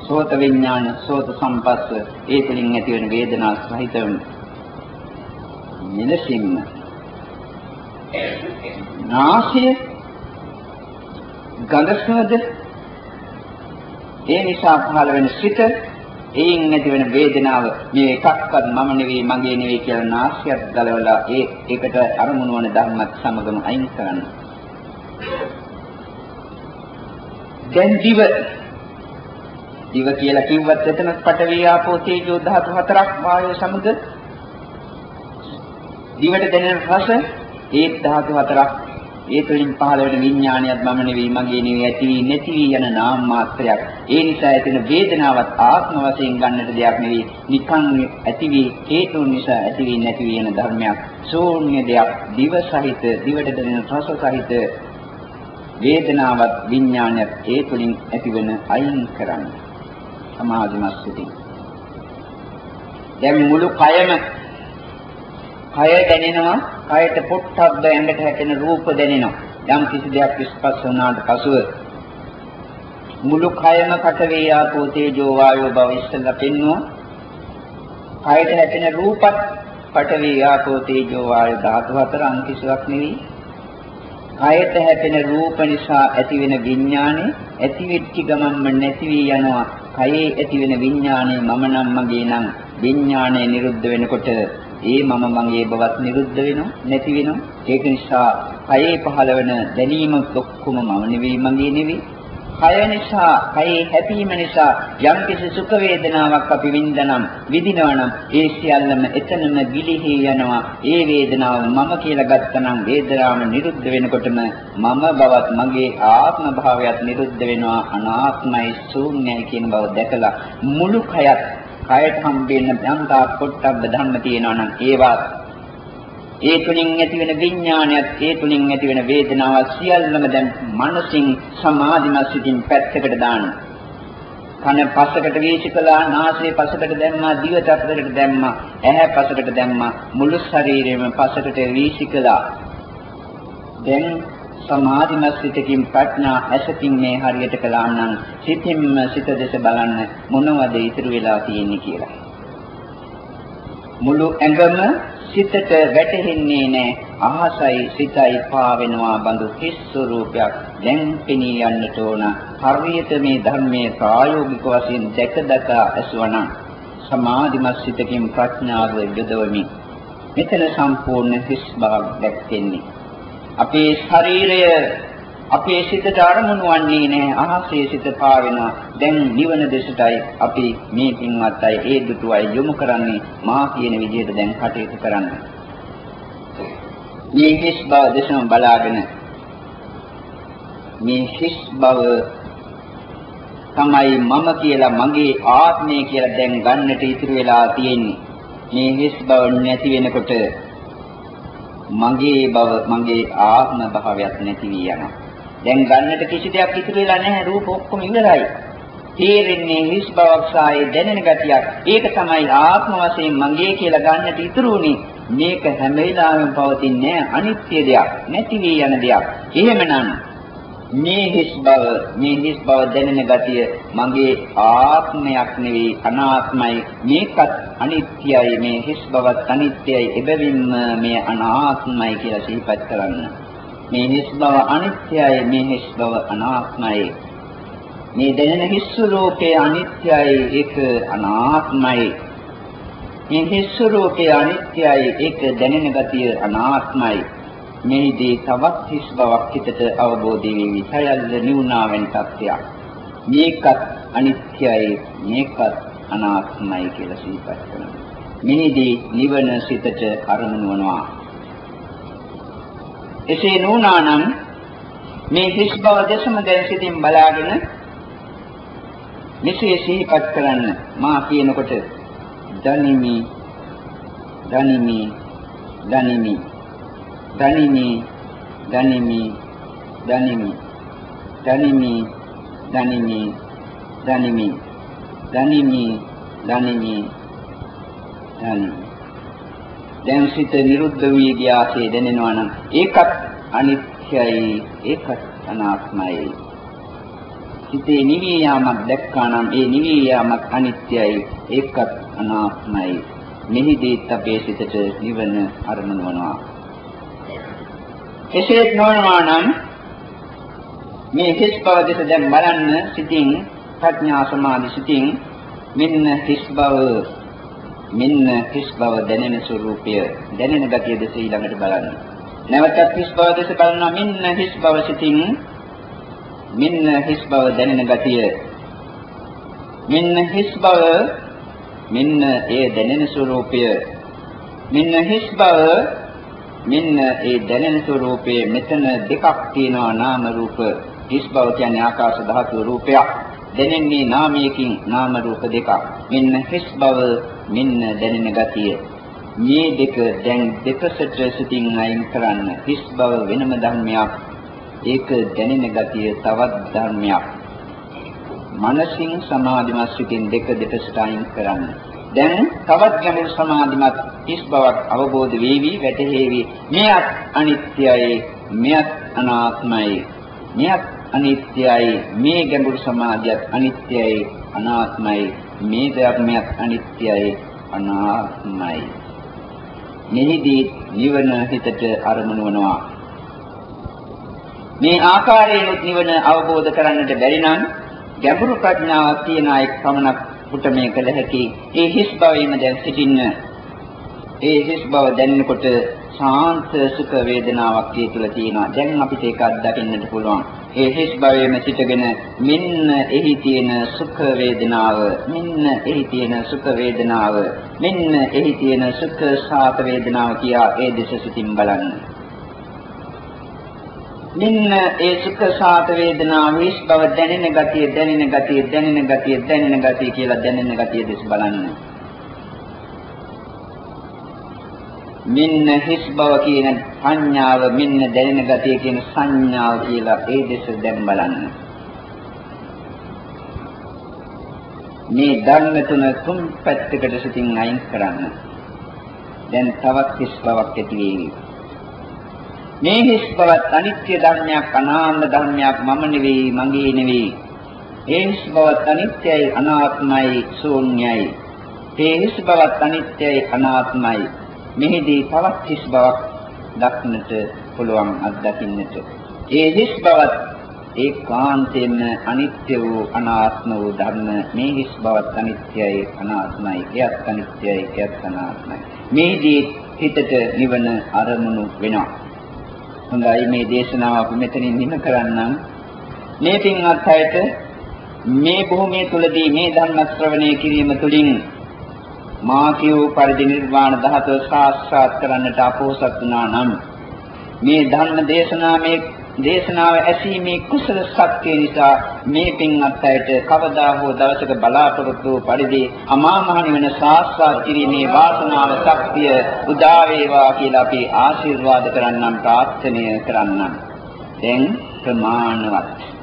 සෝත විඥාන සෝත සම්පස්ස ඒ තුලින් ඇති වෙන වේදනා සහිතවම මෙලසින්ම නාසය ගඳසුවඳ ඒ නිසා පහළ වෙන සිත එයින් ඇති වෙන වේදනාව මේ එකක්වත් මම නෙවෙයි මගේ නෙවෙයි කියලා නාස්‍යයක් ගලවලා ඒ ඒකට අරමුණු වන ධර්මත් සමගම අයින් කරන්න. දැන් දිව. දිව කියලා කිව්වත් එතන පඨවි ආපෝ තේජෝ ධාතු හතරක් වායෝ සමග දිවට දැනෙන රස ඒ ධාතු හතරක් ඒ තුළින් පහළ වෙන විඥානයත් මම නෙවෙයි මගේ නෙවෙයි ඇති වී නැති වී යන නාම මාත්‍රයක්. ඒ නිසා ඇතින වේදනාවත් ආත්ම වශයෙන් ගන්නට දෙයක් නෙවෙයි. නිකන් ඇති වී හේතුන් නිසා ඇති වී නැති වී යන ධර්මයක්. ශූන්‍ය දෙයක්. දිව සහිත දිවට දැනෙන රස සහිත වේදනාවත් විඥානයත් ඒ තුළින් ඇතිවන අයින් කරන්න. සමාධිමත් සිටින්. දැන් මුළු කයම කය දැනෙනවා කයට පොට්ටබ්බ ඇඟට හැටෙන රූප දැනෙනවා. යම් කිසි දෙයක් ස්පර්ශ වුණාට පසුව මුළු කයම කට වේ ආපෝ තේජෝ වායෝ බව ඉස්සෙල්ලා පෙන්වුවා කයට හැටෙන රූපත් පඨවි ආපෝ තේජෝ වායෝ ධාතු හතර අන් කිසිවක් නෙවෙයි. කයට හැපෙන රූප නිසා ඇතිවෙන විඥානේ ඇති වෙච්ච ගමන්ම නැති වී යනවා. කයේ ඇතිවෙන විඥානේ මම නම් මගේ නම්. විඥානේ නිරුද්ධ වෙනකොට ඒ මම මගේ බවත් නිරුද්ධ වෙනවා නැති වෙනවා ඒක නිසා කයේ පහළ වෙන දැනීම ඔක්කොම මම නෙවෙයි මගේ නෙවෙයි කය නිසා, කයේ හැපීම නිසා යම්කිසි සුඛ වේදනාවක් අපි විඳනනම්, විඳිනවනම් ඒ සියල්ලම එතනම ගිලිහි යනවා. ඒ වේදනාව මම කියලා ගත්තනම් වේදනාව නිරුද්ධ වෙනකොටම මම බවත් මගේ ආත්ම භාවයත් නිරුද්ධ වෙනවා. අනාත්මයි ශූන්‍යයි කියන බව දැකලා මුළු කයත් කයට හම්බෙන්න යම්තා පොට්ටබ්බ ධර්ම තියෙනවා නම් ඒවා ඒ තුලින් ඇතිවෙන විඥානයත් ඒ තුලින් ඇතිවෙන වේදනාවත් සියල්ලම දැන් මනසින් සමාධිමත් සිතින් පැත්තකට දාන්න. කන පසකට වීසිකලා, නාසය පසකට දැම්මා, දිව පසකට දැම්මා, ඇහැ පසකට දැම්මා, මුළු ශරීරයම පසකට වීසිකලා. දැන් සමාධිමත් සිතකින් ප්‍රඥා ඇසකින් මේ හරියට කළා නම් සිතින්ම සිත දෙස බලන්න මොනවද ඉතුරු වෙලා තියෙන්නේ කියලා. මුළු ඇඟම සිතට වැටෙන්නේ නැහැ. අහසයි සිතයි පාවෙනවා බඳු හිස් ස්වરૂපයක් දැන් පෙනී යන්නට ඕන. හරියට මේ ධර්මයේ ප්‍රායෝගික වශයෙන් දැක දැක ඇසුවනම් සමාධිමත් සිතකින් ප්‍රඥාව යොදවමි. මෙතන සම්පූර්ණ හිස් බවක් දැක්කෙන්නේ. අපේ ශරීරය අපේ සිතට අරමුණු වන්නේ නැහැ. අහසේ සිත පාවෙනවා දැන් නිවන දෙසටයි අපි මේ පින්වත් අය ඒ දුටු අය යොමු කරන්නේ. මා කියන විදිහට දැන් කටයුතු කරන්න. මේ හිස් බව දෙසම බලාගෙන මේ හිස් බව තමයි මම කියලා මගේ ආත්මය කියලා දැන් ගන්නට ඉතුරු වෙලා තියෙන්නේ. මේ හිස් බව නැති වෙනකොට මගේ බව මගේ ආත්ම භාවයක් නැති වී යනවා දැන් ගන්නට කිසි දෙයක් ඉතුරු වෙලා නැහැ රූප ඔක්කොම ඉවරයි. තේරෙන්නේ හිස් බවක් සායේ දැනෙන ගතියක්. ඒක තමයි ආත්ම වශයෙන් මගේ කියලා ගන්නට ඉතුරුනේ. මේක හැම වෙලාවෙම පවතින්නේ අනිත්‍ය දෙයක්, නැති වී යන දෙයක්. එහෙමනම් මේ හිස් බව, මේ හිස් බව දැනෙන ගතිය මගේ ආත්මයක් නෙවෙයි අනාත්මයි. මේකත් අනිත්‍යයි. මේ හිස් බවත් අනිත්‍යයි. එබැවින්ම මේ අනාත්මයි කියලා සිහිපත් කරන්න. මේ හිස් බව අනිත්‍යයි මේ හිස් බව අනාත්මයි මේ දැනෙන හිස් රූපේ අනිත්‍යයි ඒක අනාත්මයි මේ හිස් රූපේ අනිත්‍යයි ඒක දැනෙන ගතිය අනාත්මයි මේදී තවත් හිස් බවක් හිතට අවබෝධ වෙවි සයල්ල නිවුණා වෙන තත්ත්වයක්. මේකත් අනිත්‍යයි මේකත් අනාත්මයි කියලා සිහිපත් කරනවා. මේදී නිවන සිතට අරමුණු වනවා. එසේ නොවුනා නම් මේ හිස් බව දෙසම දැන් සිටින් බලාගෙන මෙසේ සිහිපත් කරන්න මා කියනකොට දනිමි දනිමි දනිමි. දනිමි දනිමි දනිමි දනිමි දනිමි දනිමි දනිමි දනිමි දනිමි. දැන් සිත නිරුද්ධ වී ගියාසේ දැනෙනවා නම් ඒකත් අනිත්‍යයි ඒකත් අනාත්මයි. සිතේ නිවී යාමක් දැක්කා නම් ඒ නිවී යාමක් අනිත්‍යයි ඒකත් අනාත්මයි. මෙහිදීත් අපේ සිතට නිවන අරමුණු වනවා. එසේත් නොවනවා නම් මේ හිස් බව දෙස දැන් බලන්න සිතින් ප්‍රඥා සමාධි සිතින් මෙන්න හිස් බව මෙන්න හිස් බව දැනෙන ස්වરૂපය දැනෙන ගතිය දෙස ඊළඟට බලන්න. නැවතත් හිස් බව දෙස බලනවා මෙන්න හිස් බව සිතින් මෙන්න හිස් බව දැනෙන ගතිය. මෙන්න හිස් බව මෙන්න ඒ දැනෙන ස්වરૂපය මෙන්න හිස් බව මෙන්න ඒ දැනෙන ස්වરૂපයේ මෙතන දෙකක් තියෙනවා නාම රූප. හිස් බව කියන්නේ ආකාශ ධාතු රූපයක්. දැනෙන්නේ නාමයකින් නාම රූප දෙකක්. මෙන්න හිස් බව මෙන්න දැනෙන ගතිය. මේ දෙක දැන් දෙකසට සිටින් අයින් කරන්න හිස් බව වෙනම ධර්මයක්. ඒක දැනෙන ගතිය තවත් ධර්මයක්. මනසින් සමාධිමත් සිටින් දෙක දෙකසට අයින් කරන්න. දැන් තවත් ගැඹුරු සමාධිමත් හිස් බවක් අවබෝධ වේවි වැටහෙවි. මෙයත් අනිත්‍යයි මෙයත් අනාත්මයි. මෙයත් අනිත්‍යයි මේ ගැඹුරු සමාධියත් අනිත්‍යයි අනාත්මයි. මේ ධර්මයක් අනිත්‍යයි අනාත්මයි. මෙහිදී නිවන හිතට අරමුණු වනවා. මේ ආකාරයෙන් නිවන අවබෝධ කරන්නට බැරි නම් ගැඹුරු ප්‍රඥාවක් තියෙන අය පමණක් පුට මේ කළ හැකි ඒ හිස් බවෙම දැන් සිටින්න ඒ හිස් බව දැනෙනකොට ශාන්ත සුඛ වේදනාවක් ඒ තුළ තියෙනවා. දැන් අපිට ඒක අත්දකින්නට පුළුවන්. ඒ හිස් භවයේම සිටගෙන මෙන්න එහි තියෙන සුඛ වේදනාව, මෙන්න එහි තියෙන සුඛ වේදනාව, මෙන්න එහි තියෙන සුඛ සාත වේදනාව කියා ඒ දෙස සිතින් බලන්න. මෙන්න ඒ සුඛ සාත වේදනාව හිස් බව දැනෙන ගතිය, දැනෙන ගතිය, දැනෙන ගතිය, දැනෙන ගතිය කියලා දැනෙන ගතිය දෙස බලන්න. මෙන්න හිස් බව කියන සංඥාව මෙන්න දැනෙන ගතිය කියන සංඥාව කියලා ඒ දෙස දැන් බලන්න. මේ ධර්ම තුන තුන් පැත්තකට සිටින් අයින් කරන්න. දැන් තවත් හිස් බවක් ඇති වෙවි. මේ හිස් බවත් අනිත්‍ය ධර්මයක් අනාත්ම ධර්මයක් මම නෙවෙයි මගේ නෙවෙයි. ඒ හිස් බවත් අනිත්‍යයි අනාත්මයි ශූන්‍යයි. ඒ හිස් බවත් අනිත්‍යයි අනාත්මයි මෙහිදී තවත් හිස් බවක් දක්නට පුළුවන් අත්දකින්නට. ඒ හිස් බවත් ඒකාන්තයෙන්ම අනිත්‍ය වූ අනාත්ම වූ ධර්ම මේ හිස් බවත් අනිත්‍යයි අනාත්මයි එයත් අනිත්‍යයි එයත් අනාත්මයි මේදී හිතට නිවන අරමුණු වෙනවා හොඳයි. මේ දේශනාව අපි මෙතනින් නිම කරන්නම්. මේ පින්වත් අයට මේ භූමිය තුලදී මේ ධර්ම ශ්‍රවණය කිරීම තුළින් මා කියූ පරිදි නිර්වාණ ධාතුව සාක්ෂාත් කරන්නට අපෝසත් වුණා නම් මේ ධර්ම දේශනාවේ දේශනාව ඇසීමේ කුසල ශක්තිය නිසා මේ පින්වත් අයට කවදා හෝ දවසක බලාපොරොත්තු පරිදි අමා මහ නිවන සාක්ෂාත් කිරීමේ වාසනාව ශක්තිය උදා වේවා කියලා අපි ආශිර්වාද කරන්නම් ප්‍රාර්ථනා කරන්නම්. දැන් ප්‍රමාණවත්.